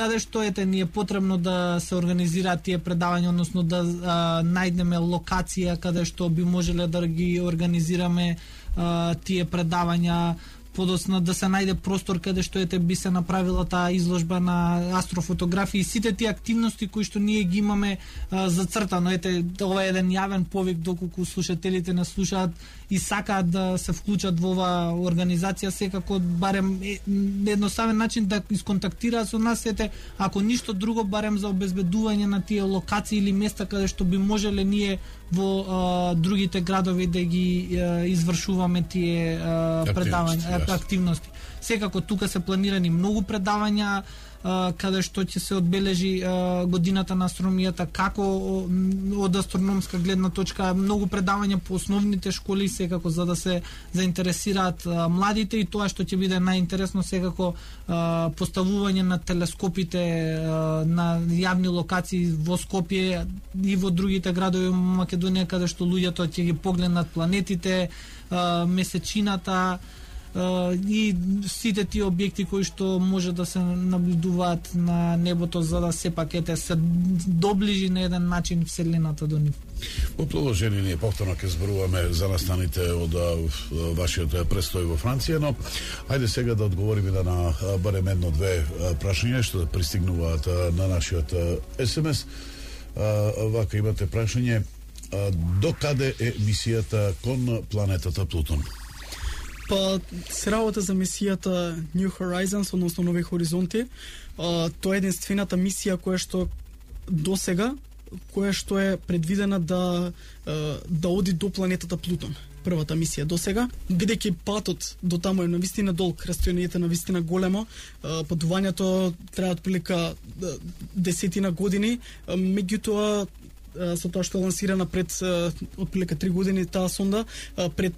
каде што ете ни е потребно да се организираат тие предавања, односно да а, најдеме локација каде што би можеле да ги организираме а, тие предавања, подоцна да се најде простор каде што ете би се направила таа изложба на астрофотографии и сите тие активности кои што ние ги имаме а, зацртано. Ете, ова е еден јавен повик доколку слушателите не слушаат и сакаат да се вклучат во оваа организација, секако барем е, едноставен начин да исконтактираат со нас ете, ако ништо друго барем за обезбедување на тие локации или места каде што би можеле ние во а, другите градови да ги а, извршуваме тие а, предавања, активности. Секако тука се планирани многу предавања, каде што ќе се одбележи годината на астрономијата како од астрономска гледна точка многу предавања по основните школи секако за да се заинтересираат младите и тоа што ќе биде најинтересно секако поставување на телескопите на јавни локации во Скопје и во другите градови во Македонија каде што луѓето ќе ги погледнат планетите, месечината, и сите тие објекти кои што може да се наблюдуваат на небото за да сепак ете се доближи на еден начин вселената до нив. Во продолжение ние повторно ќе зборуваме за настаните од вашиот престој во Франција, но ајде сега да одговориме да на барем едно-две прашања што пристигнуваат на нашиот СМС. Вака имате прашање до каде е мисијата кон планетата Плутон? Па се работа за мисијата New Horizons, односно Нови хоризонти. А, тоа е единствената мисија која што до сега која што е предвидена да да оди до планетата Плутон првата мисија до сега, бидејќи патот до таму е на вистина долг, растојанието на вистина големо, патувањето трае отприлика десетина години, меѓутоа со тоа што е лансирана пред отприлика 3 години таа сонда, пред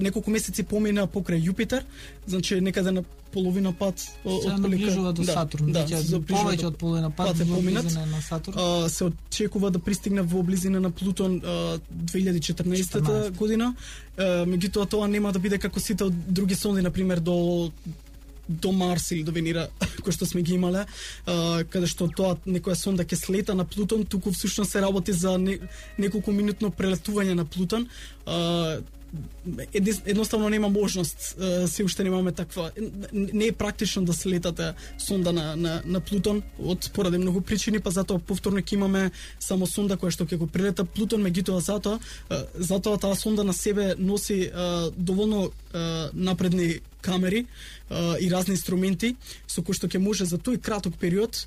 неколку месеци помина покрај Јупитер, значи некаде на половина пат о- Се отприлика наближува до да, Сатурн, да, да, приближува повеќе од половина пат, пат е поминат. на Сатурн. А, се очекува да пристигне во близина на Плутон а, 2014 14. година. А, меѓутоа тоа нема да биде како сите од други сонди, на пример до до Марс или до Венера, [laughs] кој што сме ги имале, а, каде што тоа некоја сонда ќе слета на Плутон, туку всушност се работи за не, неколку минутно прелетување на Плутон. А, едноставно нема можност, се уште немаме таква не е практично да се летате сонда на, на, на Плутон од поради многу причини, па затоа повторно ќе имаме само сонда која што ќе го прелета Плутон, меѓутоа затоа затоа таа сонда на себе носи доволно напредни камери и разни инструменти со кои што ќе може за тој краток период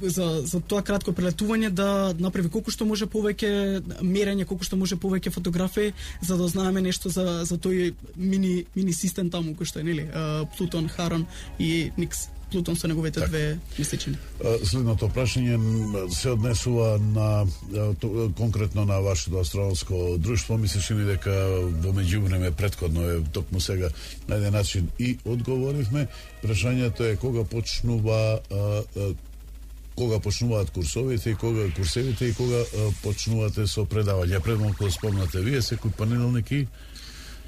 за, за тоа кратко прелетување да направи колку што може повеќе мерење, колку што може повеќе фотографии за да знаеме нешто за за тој мини мини систем таму кој што е нели Плутон, Харон и Никс. Плутон со неговите Така. две месечини. Следното прашање се однесува на то- конкретно на вашето астрономско друштво. Ми се чини дека во меѓувреме предходно е токму сега на еден начин и одговоривме. Прашањето е кога почнува а, а, кога почнуваат курсовите и кога курсевите и кога а, почнувате со предавање. Пред малку спомнате вие секој понеделник и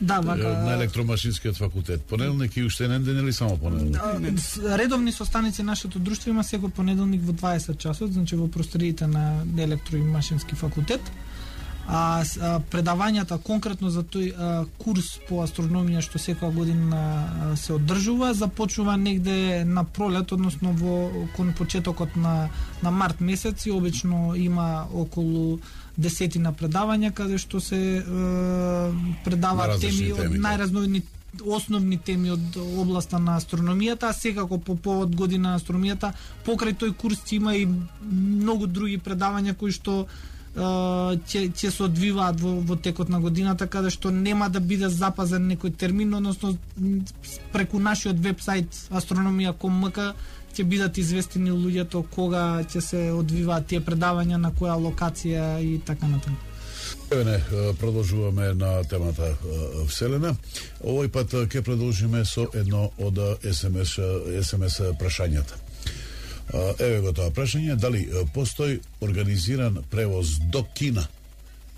Да, вака. на електромашинскиот факултет. Понеделник и уште еден ден или само понеделник? А, с- Редовни состаници нашето друштво има секој понеделник во 20 часот, значи во просториите на електро и машински факултет. А, а предавањата конкретно за тој а, курс по астрономија што секоја година а, се одржува започнува негде на пролет, односно во кон почетокот на на март месец и обично има околу десетина предавања каде што се е, предаваат различни теми од да. најразновидни основни теми од областа на астрономијата, а секако по повод година на астрономијата, покрај тој курс има и многу други предавања кои што ќе ќе се одвиваат во, во текот на годината каде што нема да биде запазен некој термин, односно преку нашиот вебсайт astronomia.com.mk ќе бидат известени луѓето кога ќе се одвиваат тие предавања на која локација и така натаму. Еве продолжуваме на темата Вселена. Овој пат ќе продолжиме со едно од SMS СМС, СМС прашањата. Еве го тоа прашање, дали постои организиран превоз до Кина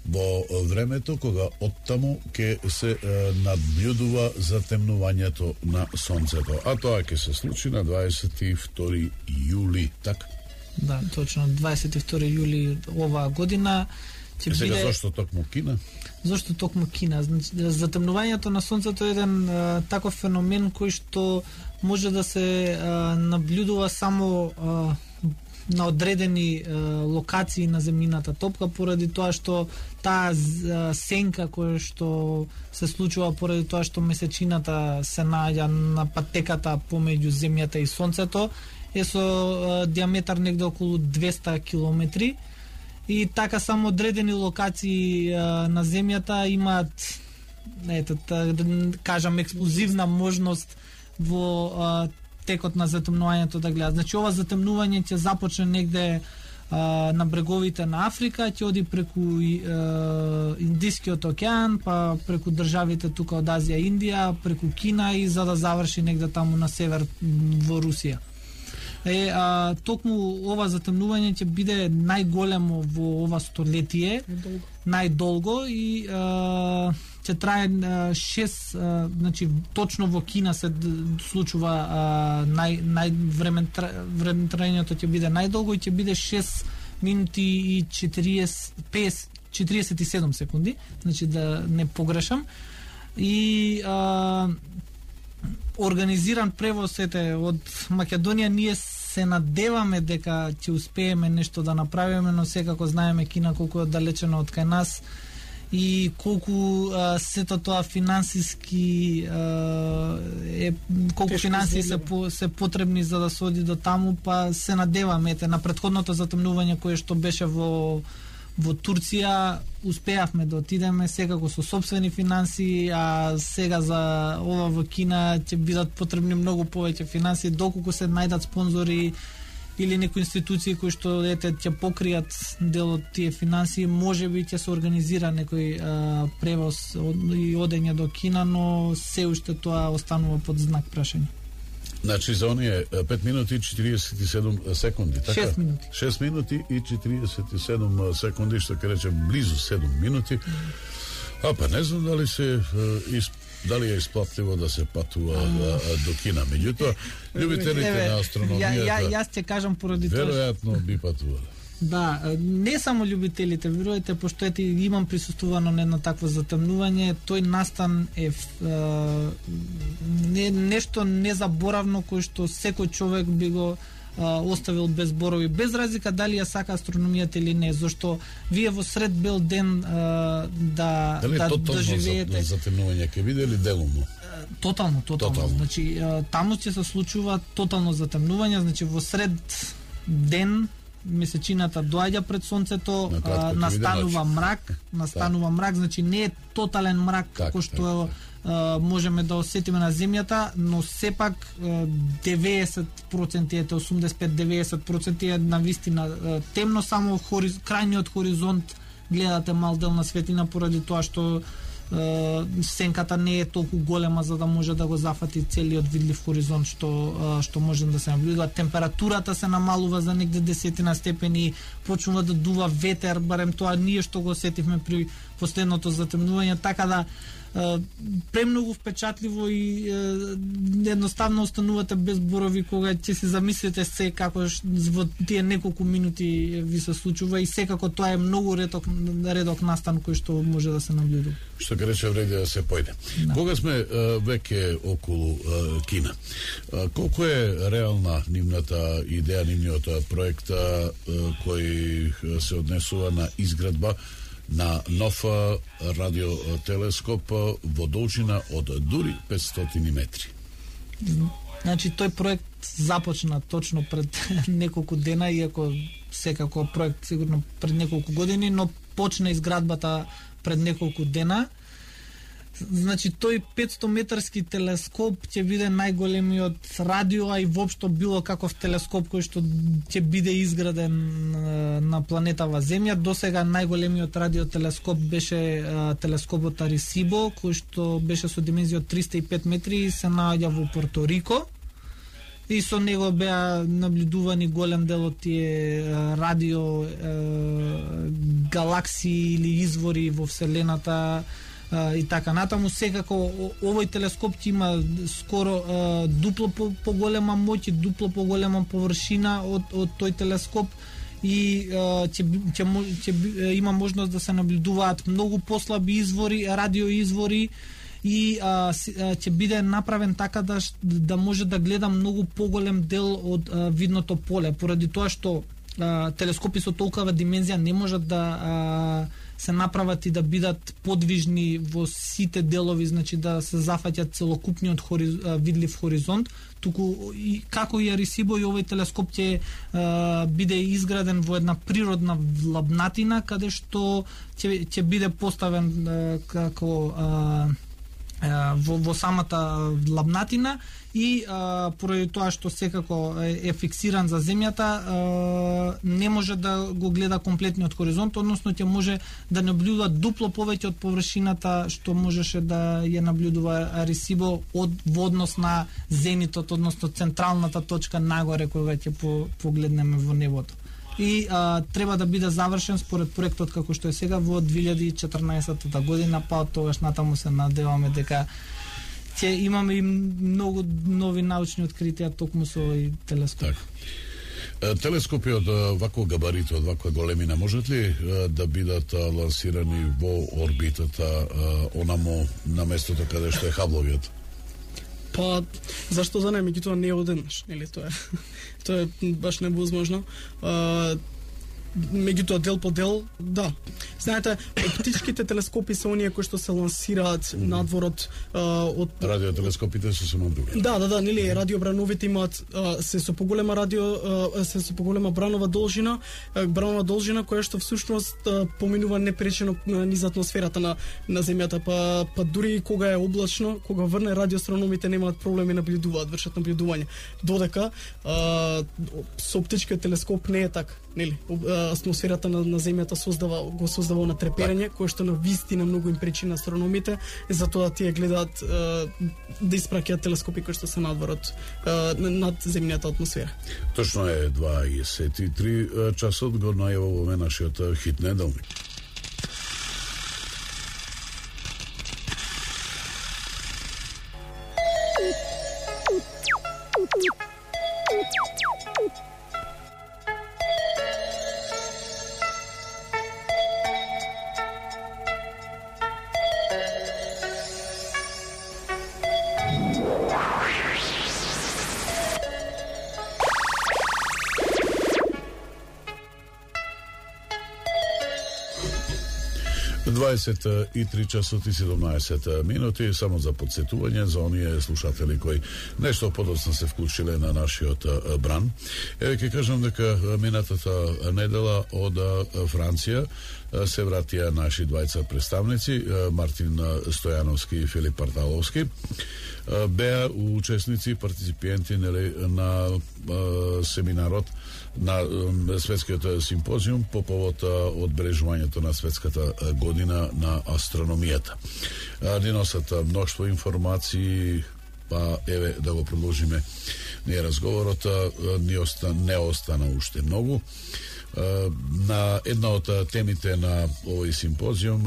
во времето кога оттаму ќе се надблюдува затемнувањето на сонцето. А тоа ќе се случи на 22 јули, така? Да, точно 22 јули оваа година ќе сега биде зашто токму Кина? зашто токму Кина. Значи затемнувањето на сонцето е еден а, таков феномен кој што може да се а, наблюдува само а, на одредени а, локации на земјината топка поради тоа што таа а, сенка која што се случува поради тоа што месечината се наоѓа на патеката помеѓу земјата и сонцето е со а, диаметар негде околу 200 километри. И така само одредени локации а, на земјата имаат ето та, да кажам експлозивна можност во а, текот на затемнувањето да гледат. Значи ова затемнување ќе започне негде а, на бреговите на Африка, ќе оди преку а, Индискиот океан, па преку државите тука од Азија Индија, преку Кина и за да заврши негде таму на север во Русија е а, токму ова затемнување ќе биде најголемо во ова столетие, Долго. најдолго и а, ќе трае 6 значи точно во Кина се случува нај нај времен тра- време траењето ќе биде најдолго и ќе биде 6 минути и 40 50 47 секунди, значи да не погрешам. И а, организиран превоз ете од Македонија ние се надеваме дека ќе успееме нешто да направиме, но секако знаеме Кина колку е оддалечена од кај нас и колку а, сето тоа финансиски а, е колку Тешко финансии се по, се потребни за да се оди до таму, па се надеваме ете на претходното затемнување кое што беше во во Турција успеавме да отидеме секако со собствени финансии, а сега за ова во Кина ќе бидат потребни многу повеќе финансии, доколку се најдат спонзори или некои институции кои што ете ќе покријат дел од тие финансии, може би ќе се организира некој а, превоз и одење до Кина, но се уште тоа останува под знак прашање. Значи за оние 5 минути и 47 секунди, така? 6 минути. 6 минути и 47 секунди, што ќе рече близу 7 минути. А па не знам дали се исп дали е исплатливо да се патува а, до Кина. Меѓутоа, љубителите на астрономијата, ја, ја, јас ќе кажам поради тоа. Веројатно би патувале. Да, не само љубителите, верувате, пошто ети имам присуствувано на едно такво затемнување, тој настан е, е не, нешто незаборавно кој што секој човек би го оставил без зборови, без разлика дали ја сака астрономијата или не, зашто вие во сред бел ден а, да дали да доживеете за, затемнување ќе биде или делумно? Тотално, тотално. тотално. Значи, таму ќе се случува тотално затемнување, значи во сред ден месечината доаѓа пред сонцето, а, настанува мрак, [laughs] настанува да. мрак, значи не е тотален мрак так, како што так, так можеме да осетиме на земјата, но сепак 90% ете 85-90% е на вистина темно само хориз, крајниот хоризонт гледате мал дел на светлина поради тоа што сенката не е толку голема за да може да го зафати целиот видлив хоризонт што што може да се наблюдува. Температурата се намалува за негде десетина степени, почнува да дува ветер, барем тоа ние што го сетивме при последното затемнување, така да премногу впечатливо и едноставно останувате без зборови кога ќе се замислите се како во тие неколку минути ви се случува и секако тоа е многу редок редок настан кој што може да се наблюдува. Што ке рече вреди да се појде. Да. Кога сме веќе околу Кина, колку е реална нивната идеја, нивниот проект кој се однесува на изградба на нов радиотелескоп во должина од дури 500 метри. Значи тој проект започна точно пред [laughs] неколку дена, иако секако проект сигурно пред неколку години, но почна изградбата пред неколку дена Значи тој 500 метарски телескоп ќе биде најголемиот радио, а и воопшто било каков телескоп кој што ќе биде изграден на планетава Земја. До сега најголемиот радиотелескоп беше телескопот Арисибо, кој што беше со димензија од 305 метри и се наоѓа во Порто Рико. И со него беа наблюдувани голем дел од тие радио галаксии или извори во Вселената и така натаму секако овој телескоп ќе има скоро а, дупло по, поголема моќ и дупло поголема површина од од тој телескоп и ќе ќе ќе има можност да се наблюдуваат многу послаби извори, радио извори и а, ќе биде направен така да да може да гледа многу поголем дел од а, видното поле. Поради тоа што а, телескопи со толкава димензија не можат да а, се направат и да бидат подвижни во сите делови, значи да се зафаќат целокупниот хориз, видлив хоризонт, туку и како и Арисибо и овој телескоп ќе биде изграден во една природна лабнатина каде што ќе ќе биде поставен а, како а, во, во самата лабнатина и а, поради тоа што секако е, фиксиран за земјата а, не може да го гледа комплетниот хоризонт, односно ќе може да наблюдува дупло повеќе од површината што можеше да ја наблюдува Арисибо од во однос на зенитот, односно централната точка нагоре кога ќе по, погледнеме во небото. И а, треба да биде завршен според проектот како што е сега во 2014 година, па од тогаш натаму се надеваме дека ќе имаме и многу нови научни откритија токму со овој телескоп. Так. Телескопи од вакво габарит, од ваква големина, можат ли да бидат лансирани во орбитата онамо на местото каде што е Хабловиот? Па, зашто за не, меѓутоа не одеднаш, нели тоа е, [laughs] тоа е баш невозможно. Меѓутоа дел по дел, да. Знаете, оптичките телескопи се оние кои што се лансираат надворот а, од Радиотелескопите се само други. Да, да, да, нели радиобрановите имаат се со поголема радио се со поголема бранова должина, бранова должина која што всушност поминува непречено низ атмосферата на на земјата, па па дури и кога е облачно, кога врне радиоастрономите немаат проблеми наблюдуваат, вршат наблюдување. Додека а, со оптичкиот телескоп не е така, нели? А, Атмосферата на, на земјата создава го создава на треперење кое што на вистина многу им пречи на астрономите, затоа тие гледаат да испраќаат телескопи кои што се надворот а, над земјната атмосфера. Точно е 23 часот го најавуваме нашиот хит неделник. И 23 часот и 17 минути само за подсетување за оние слушатели кои нешто подоцна се вклучиле на нашиот бран. Еве ќе кажам дека минатата недела од Франција се вратија наши двајца представници Мартин Стојановски и Филип Парталовски беа учесници, партиципиенти нели, на семинарот на светскиот симпозиум по повод одбележувањето на светската година на астрономијата. А, Ни носат мноштво информации, па еве да го продолжиме ние разговорот, ни оста, не остана уште многу. На една од темите на овој симпозиум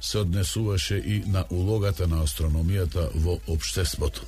се однесуваше и на улогата на астрономијата во општеството.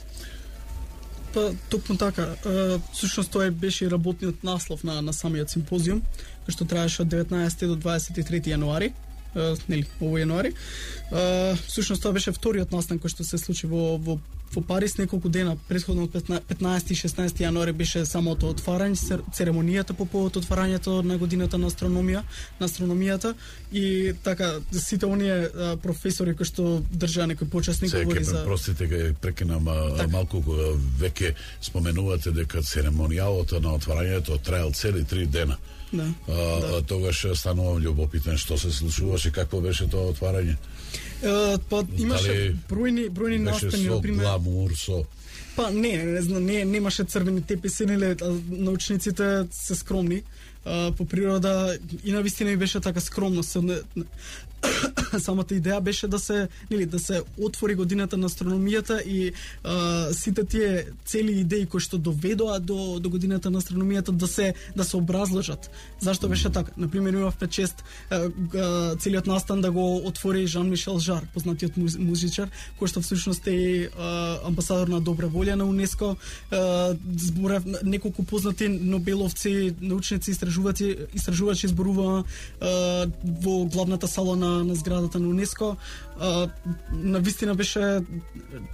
Па топно така, е, всушност тоа беше работниот наслов на на самиот симпозиум, кој што траеше од 19 до 23 јануари е, нели, овој јануари. Е, сушност тоа беше вториот настан кој што се случи во во во Париз неколку дена претходно од 15 и 16 јануари беше самото отварање, цер- церемонијата по повод отварањето на годината на астрономија, на астрономијата и така сите оние а, професори кои што држаа некои почесни Се говори за простите ќе прекинам а, Така. малку веќе споменувате дека церемонијалото на отварањето траел цели три дена. да. А, а, тогаш станувам љубопитен што се случуваше, какво беше тоа отварање? Па имаше бројни бројни настани, на пример. гламур, со Па не, не знам, не немаше црвени теписи, нели, научниците се скромни. А, по природа и на вистина и беше така скромно се [coughs] самата идеја беше да се нели да се отвори годината на астрономијата и а, сите тие цели идеи кои што доведоа до до годината на астрономијата да се да се образложат. Зашто беше така? На пример имавме чест а, а, целиот настан да го отвори Жан Мишел Жар, познатиот муз, музичар, кој што всушност е а, амбасадор на добра волја на УНЕСКО, а, зборев неколку познати нобеловци, научници, истражувачи, истражувачи зборуваа а, во главната сала на, на зградата на УНЕСКО. А, на вистина беше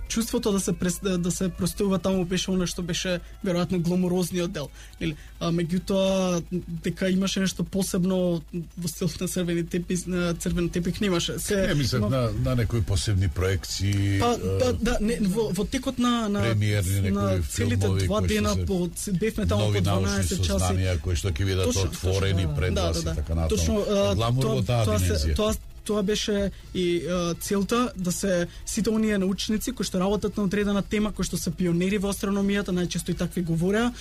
чувството да се прес, да, да се простојува таму беше она што беше веројатно гламурозниот дел. Нели? А меѓутоа дека имаше нешто посебно во стилот на црвени тепис, на црвен тепик немаше. Се Не мислев има- на, на некои посебни проекции. Па, да, да, не, во, во текот на на Премиерни на целите два дена се по бевме таму нови по научни 12 часи. сознанија кои што ќе бидат отворени пред да, вас да, и да. така натаму. Точно, а, Гламур во таа тоа, се, димензија. тоа, тоа беше и е, целта да се сите оние научници кои што работат на одредена тема, кои што се пионери во астрономијата, најчесто и такви говореа,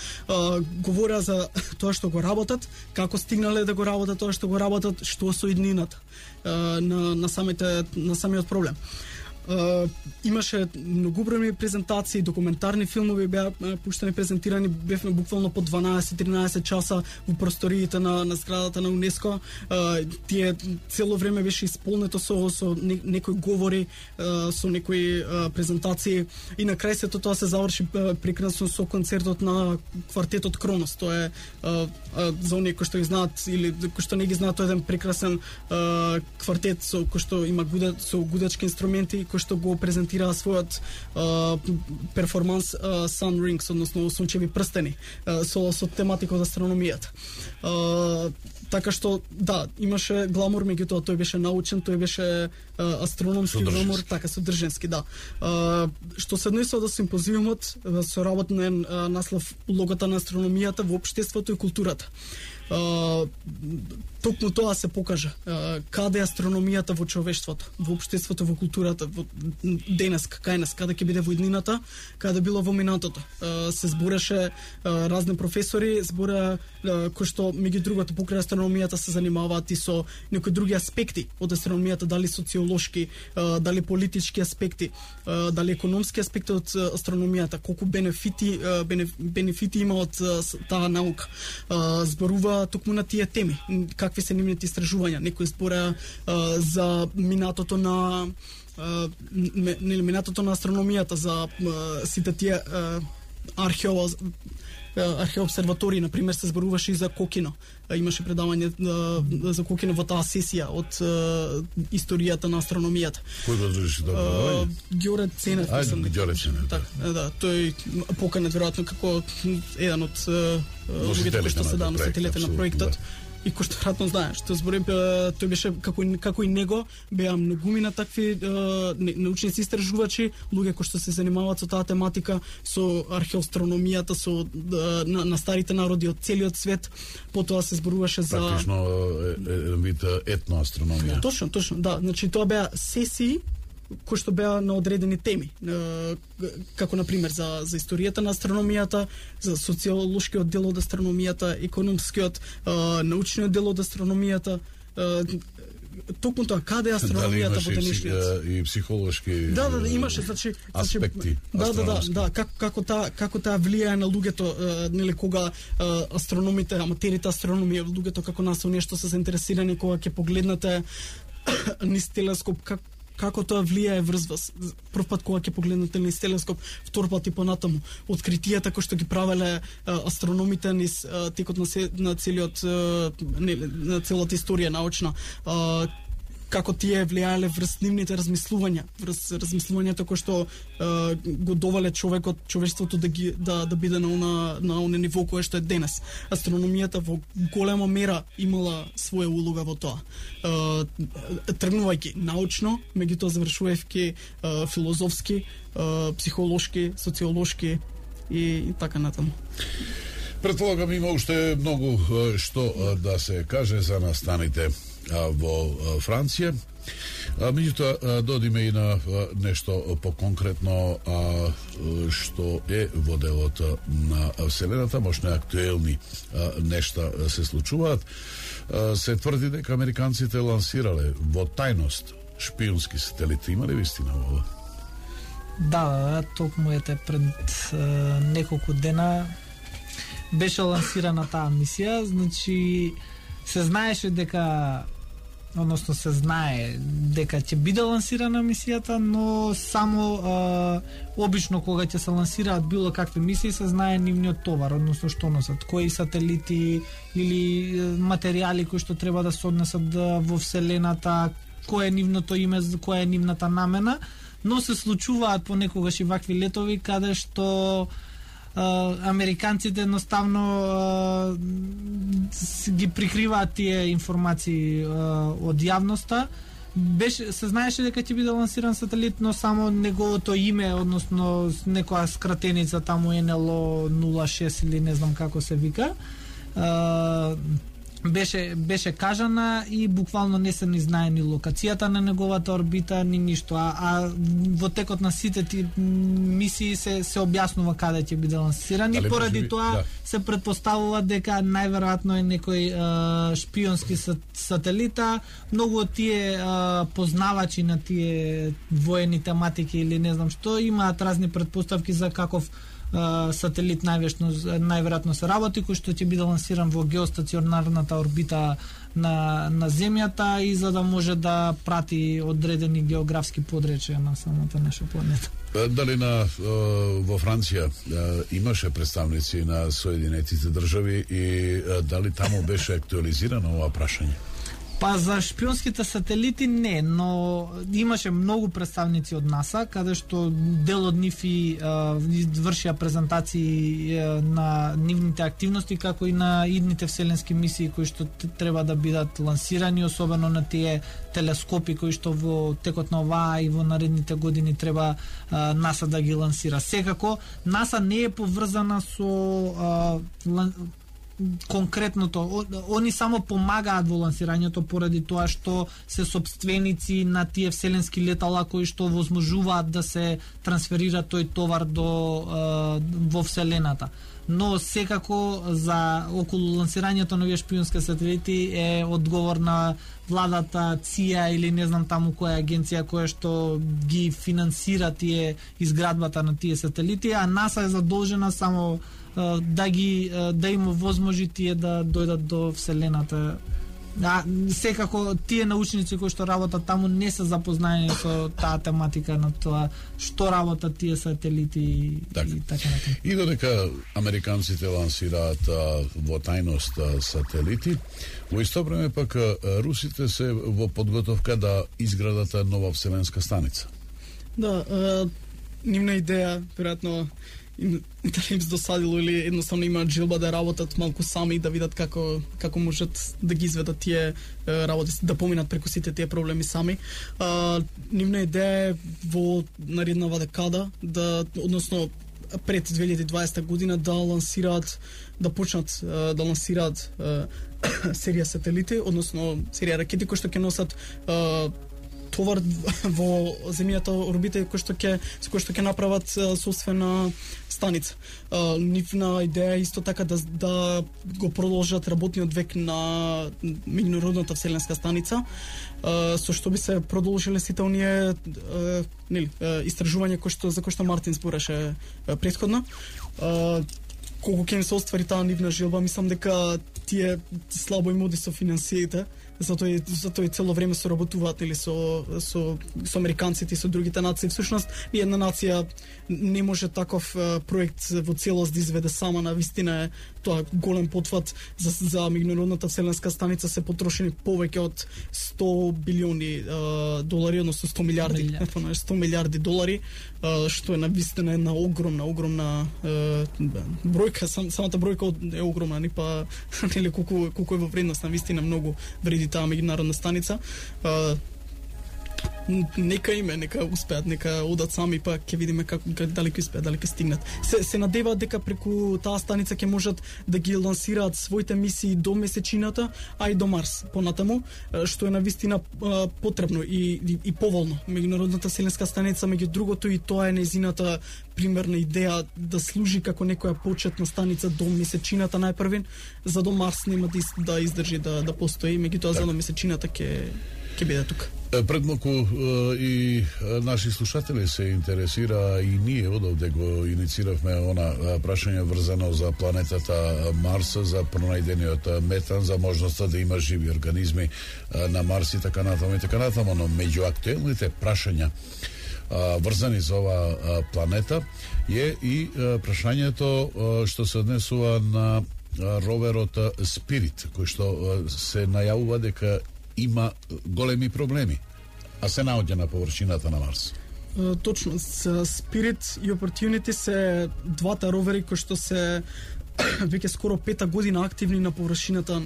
говореа за [laughs] тоа што го работат, како стигнале да го работат тоа што го работат, што со иднината е, на на самите на самиот проблем. Имаше многобројни презентации, документарни филмови беа пуштени, презентирани, бевме буквално по 12-13 часа во просториите на, на зградата на УНЕСКО. Тие цело време беше исполнето со, со не, некои говори, со некои презентации и на крај сето тоа се заврши прекрасно со концертот на квартетот Кронос. Тоа е за оние кои што ги знаат или кои што не ги знаат, тоа е еден прекрасен квартет со кој што има гуда, со гудачки инструменти, кој што го презентираа својот а, перформанс а, Sun Rings, односно сончеви прстени, а, со со тематика од астрономијата. А, така што да, имаше гламур, меѓутоа тој беше научен, тој беше а, астрономски Содржински. гламур, така содржински, да. А, што се однесува до симпозиумот со работен наслов улогата на астрономијата во општеството и културата. А, токму тоа се покажа. Каде е астрономијата во човештвото, во општеството, во културата, во денес, кај нас, каде ќе биде во иднината, каде било во минатото. Се збореше разни професори, збора а, кои што меѓу другото покрај астрономијата се занимаваат и со некои други аспекти од астрономијата, дали социолошки, дали политички аспекти, дали економски аспекти од астрономијата, колку бенефити бенефити има од таа наука. Зборува токму на тие теми, н- какви се нивните истражувања. Некои збора а, за минатото на нели минатото на астрономијата, за сите тие а, археола археообсерватории, на пример, се зборуваше и за Кокино. Имаше предавање за Кокино во таа сесија од историјата на астрономијата. Кој го држиш тоа предавање? Ѓоре Ценев, Ајде, Ѓоре. Ценев, да. Така, да, тој поканет веројатно како еден од луѓето кои што се да тој проект, носителите на проектот. да. И кој што веројатно знае, што зборим, тој беше како и- како и него, беа многумина такви научници истражувачи, луѓе кои што се занимаваат со таа тематика, со археострономијата, со на, на старите народи од целиот свет. Потоа се зборуваше за Практично е, е, еден вид етноастрономија. Точно, точно, да. Значи тоа беа сесии кои што беа на одредени теми, како на пример за за историјата на астрономијата, за социолошкиот дел од астрономијата, економскиот, научниот дел од астрономијата, токму тоа каде е астрономијата во денешниот и психолошки Да, да, да, имаше, значи, значи аспекти Да, да, да, да, како како таа како таа влијае на луѓето, нели кога астрономите, аматерите астрономија, луѓето како нас нешто се заинтересирани кога ќе погледнете [coughs] низ телескоп как како тоа влијае врз вас. Прв пат кога ќе погледнете низ телескоп, втор пат и понатаму. Откритијата кои што ги правеле астрономите низ текот на, се, на целиот нели, на целата историја научна, како тие влијаеле врз нивните размислувања, врз размислувањето кои што е, го довале човекот, човештвото да ги да да биде на она на оне ниво кое што е денес. Астрономијата во голема мера имала своја улога во тоа. Е, тргнувајќи научно, меѓутоа завршувајќи филозофски, е, психолошки, социолошки и, и така натаму. Предполагам има уште многу што да се каже за настаните во Франција. Меѓутоа, додиме и на нешто поконкретно а, што е во делот на Вселената, можно актуелни нешта се случуваат. Се тврди дека американците лансирале во тајност шпионски сателити. Има ли вистина во ова? Да, да, токму ете пред е, неколку дена беше лансирана таа мисија, значи се знаеше дека односно се знае дека ќе биде лансирана мисијата, но само а, обично кога ќе се лансираат било какви мисии се знае нивниот товар, односно што носат, кои сателити или материјали кои што треба да се однесат да, во вселената, кое е нивното име, која е нивната намена, но се случуваат понекогаш и вакви летови каде што американците едноставно ги прикриваат тие информации од јавноста беше се знаеше дека ќе биде лансиран сателит, но само неговото име, односно некоја скратеница таму НЛО 06 или не знам како се вика. Беше беше кажана и буквално не се ни знае ни локацијата на неговата орбита ни ништо. А, а во текот на сите ти мисии се се објаснува каде ќе биде лансиран. И поради тоа да. се предпоставува дека најверојатно е некој а, шпионски сат- сателита. Многу од тие а, познавачи на тие воени тематики или не знам што имаат разни предпоставки за каков сателит највешно најверојатно се работи кој што ќе биде лансиран во геостационарната орбита на на земјата и за да може да прати одредени географски подречја на самата наша планета. Дали на во Франција имаше представници на Соединетите држави и дали таму беше актуализирано ова прашање? Па за шпионските сателити не, но имаше многу представници од НАСА каде што дел од нив и вршија презентации на нивните активности како и на идните вселенски мисии кои што треба да бидат лансирани, особено на тие телескопи кои што во текот на оваа и во наредните години треба НАСА да ги лансира. Секако НАСА не е поврзана со конкретното они само помагаат во лансирањето поради тоа што се собственици на тие вселенски летала кои што возможуваат да се трансферира тој товар до во вселената но секако за околу лансирањето на овие шпионски сателити е одговор на владата, ЦИА или не знам таму која агенција која што ги финансира тие изградбата на тие сателити, а НАСА е задолжена само да ги да им возможи тие да дојдат до вселената. Да, секако тие научници кои што работат таму не се запознаени со таа тематика на тоа што работат тие сателити так. и така натаму. И додека американците лансираат а, во тајност а, сателити, во исто време пак а, русите се во подготовка да изградат нова вселенска станица. Да, а, нивна идеја, веројатно им, [laughs] дали им се досадило или едноставно имаат желба да работат малку сами и да видат како како можат да ги изведат тие работи, да поминат преку сите тие проблеми сами. А, нивна идеја е во нареднава декада да односно пред 2020 година да лансираат да почнат да лансираат [coughs] серија сателити, односно серија ракети кои што ќе носат товар во земјата орбите кој што ќе кој што ќе направат собствена станица. Нивна идеја исто така да да го продолжат работниот век на меѓународната вселенска станица со што би се продолжиле сите оние нели истражувања кои што за кои што Мартин збореше претходно колку ќе им се оствари таа нивна желба, мислам дека тие слабо им оди со финансиите затоа затоа и цело време соработуваат или со со со американците и со другите нации. Всушност, ни една нација не може таков проект во целост да изведе сама. На вистина е тоа голем потфат за за меѓународната вселенска станица се потрошени повеќе од 100 билиони долари, односно 100 милиарди, [laughs] ето 100 милиарди долари, што е на вистина една огромна огромна бројка, сам, самата бројка е огромна, ни па [laughs] нели колку колку е во вредност на вистина многу вреди таа меѓународна станица. Нека име, нека успеат, нека одат сами па ќе видиме како дали ќе успеат, дали ќе стигнат. Се се надеваат дека преку таа станица ќе можат да ги лансираат своите мисии до месечината, а и до Марс понатаму, што е на вистина потребно и, и, и поволно. Меѓународната вселенска станица меѓу другото и тоа е незината примерна идеја да служи како некоја почетна станица до месечината најпрвен, за до Марс нема да, да издржи да да постои, меѓутоа за до месечината ќе ќе биде тука. Пред малку и наши слушатели се интересира и ние одовде го иницииравме она прашање врзано за планетата Марс, за пронајдениот метан, за можноста да има живи организми на Марс и така натаму и така натаму, но меѓу актуелните прашања врзани за оваа планета е и прашањето што се однесува на роверот Спирит, кој што се најавува дека има големи проблеми, а се наоѓа на површината на Марс. Точно, Spirit и Opportunity се двата ровери кои што се [coughs] веќе скоро пета година активни на површината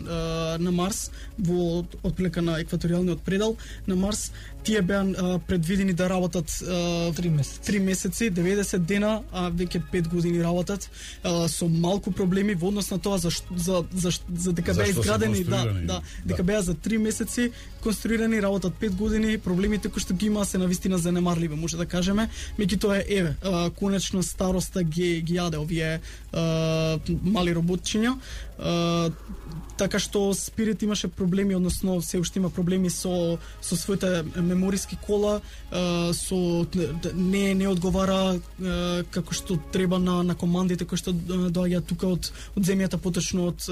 на Марс во отплека на екваторијалниот предел на Марс. Тие беа предвидени да работат 3 месеци. 3 месеци 90 дена а веќе 5 години работат со малку проблеми во однос на тоа за за за, за дека беа изградени да да, да дека беа за 3 месеци конструирани работат 5 години проблемите кои што ги има се навистина занемарливи може да кажеме. Меѓутоа еве конечно староста ги ги јаде овие мали роботчиња така што Спирит имаше проблеми, односно се уште има проблеми со со своите мемориски кола, со не не одговара како што треба на на командите кои што доаѓаат тука од од земјата поточно од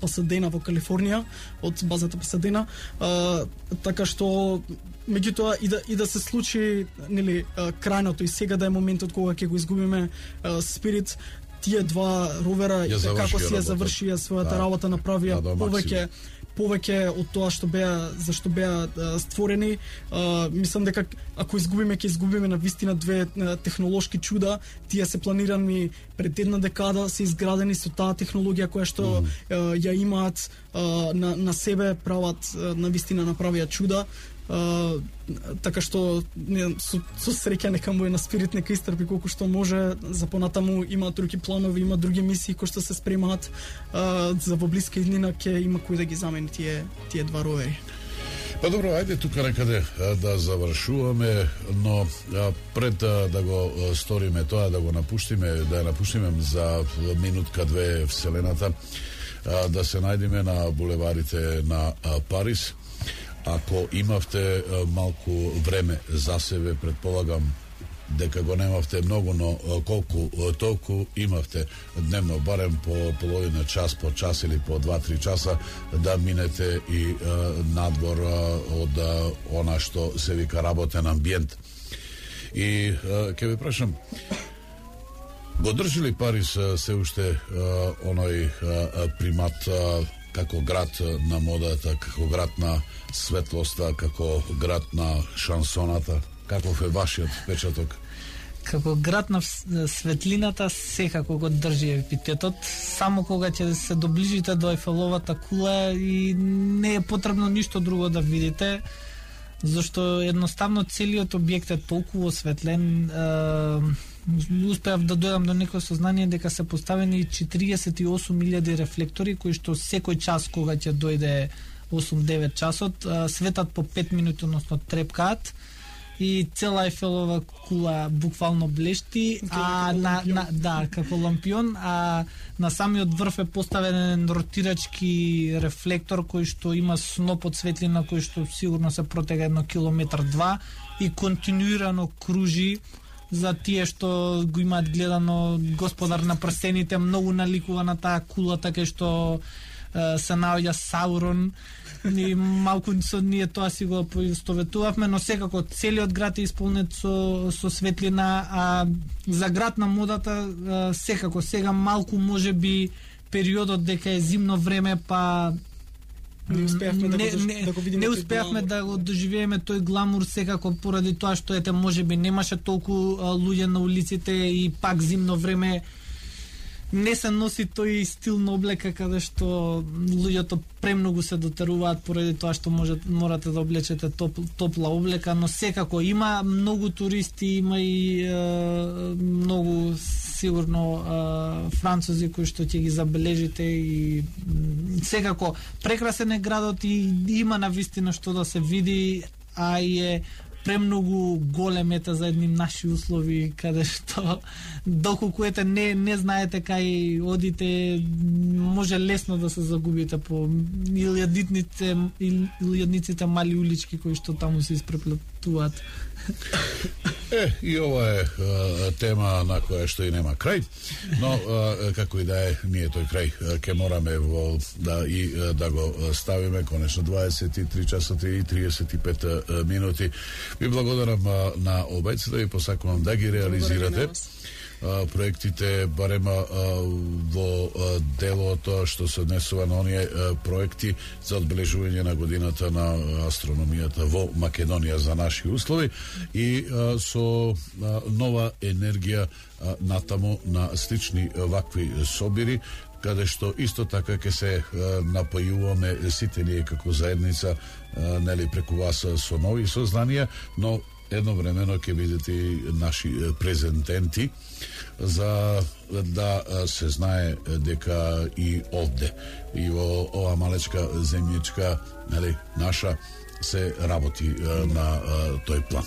Пасадена во Калифорнија, од базата Пасадена, така што меѓутоа и да и да се случи нели крајното и сега да е моментот кога ќе го изгубиме Спирит, тие два ровера ја како си ја завршија својата да, работа направија да, повеќе повеќе од тоа што беа за што беа створени. Мислам дека ако изгубиме ќе изгубиме на вистина две технолошки чуда, тие се планирани пред една декада, се изградени со таа технологија која што mm -hmm. ја имаат на, на себе прават на вистина направија чуда така што не, со, со среќа нека му е на спирит нека истрпи колку што може за понатаму има други планови има други мисии кои што се спремаат. За во блиска иднина ќе има кој да ги замени тие тие два ровери. Па добро, ајде тука некаде да завршуваме, но пред да го сториме тоа, да го напуштиме, да ја напуштиме за минутка две Вселената, да се најдеме на булеварите на Париз, ако имавте малку време за себе, предполагам дека го немавте многу, но колку толку имавте дневно, барем по половина час, по час или по 2-3 часа да минете и надвор од она што се вика работен амбиент. И ќе ви прашам, го држи ли Парис се уште оној примат како град на модата, како град на светлоста, како град на шансоната? Каков е вашиот впечаток? Како град на светлината секако го држи епитетот, само кога ќе се доближите до Ефеловата кула и не е потребно ништо друго да видите, зашто едноставно целиот објект е толку осветлен, е, успеав да дојдам до некој сознание дека се поставени 48.000 рефлектори кои што секој час кога ќе дојде 8-9 часот, светат по 5 минути, односно трепкаат и цела Ефелова кула буквално блешти, а на, на да, како лампион, а на самиот врв е поставен ротирачки рефлектор кој што има сноп од светлина кој што сигурно се протега едно километар два и континуирано кружи за тие што го имаат гледано Господар на прстените, многу наликува на таа кула така што се наоѓа Саурон. И малку со ние тоа си го поистоветувавме, но секако целиот град е исполнет со, со светлина, а за град на модата секако сега малку може би периодот дека е зимно време, па не успеавме да, го, не, да го видиме не успеавме да го доживееме тој гламур секако поради тоа што ете можеби немаше толку луѓе на улиците и пак зимно време. Не се носи тој стил на облека каде што луѓето премногу се дотеруваат поради тоа што може морате да облечете топ, топла облека, но секако има многу туристи, има и е, многу сигурно французи кои што ќе ги забележите и секако прекрасен е градот и има на вистина што да се види, а и е премногу голем ете за едни наши услови каде што доколку ете не не знаете кај одите може лесно да се загубите по илјадитните илјадниците мали улички кои што таму се испреплетуваат. E, i ovo je uh, tema na koja što i nema kraj, no uh, kako i da je, nije to kraj, ke moram evo da i da go stavime, konečno 23 časa i 35 minuti. Vi blagodaram na obajci da vi posakom da gi realizirate. Проектите барема во делот што се однесува на оние проекти за одбележување на годината на астрономијата во Македонија за наши услови и со нова енергија натаму на слични вакви собири каде што исто така ќе се напојуваме сите ние како заедница нели преку вас со нови сознанија, но едновремено ќе бидете наши презентенти за да се знае дека и овде и во ова малечка земјичка нели наша се работи на тој план.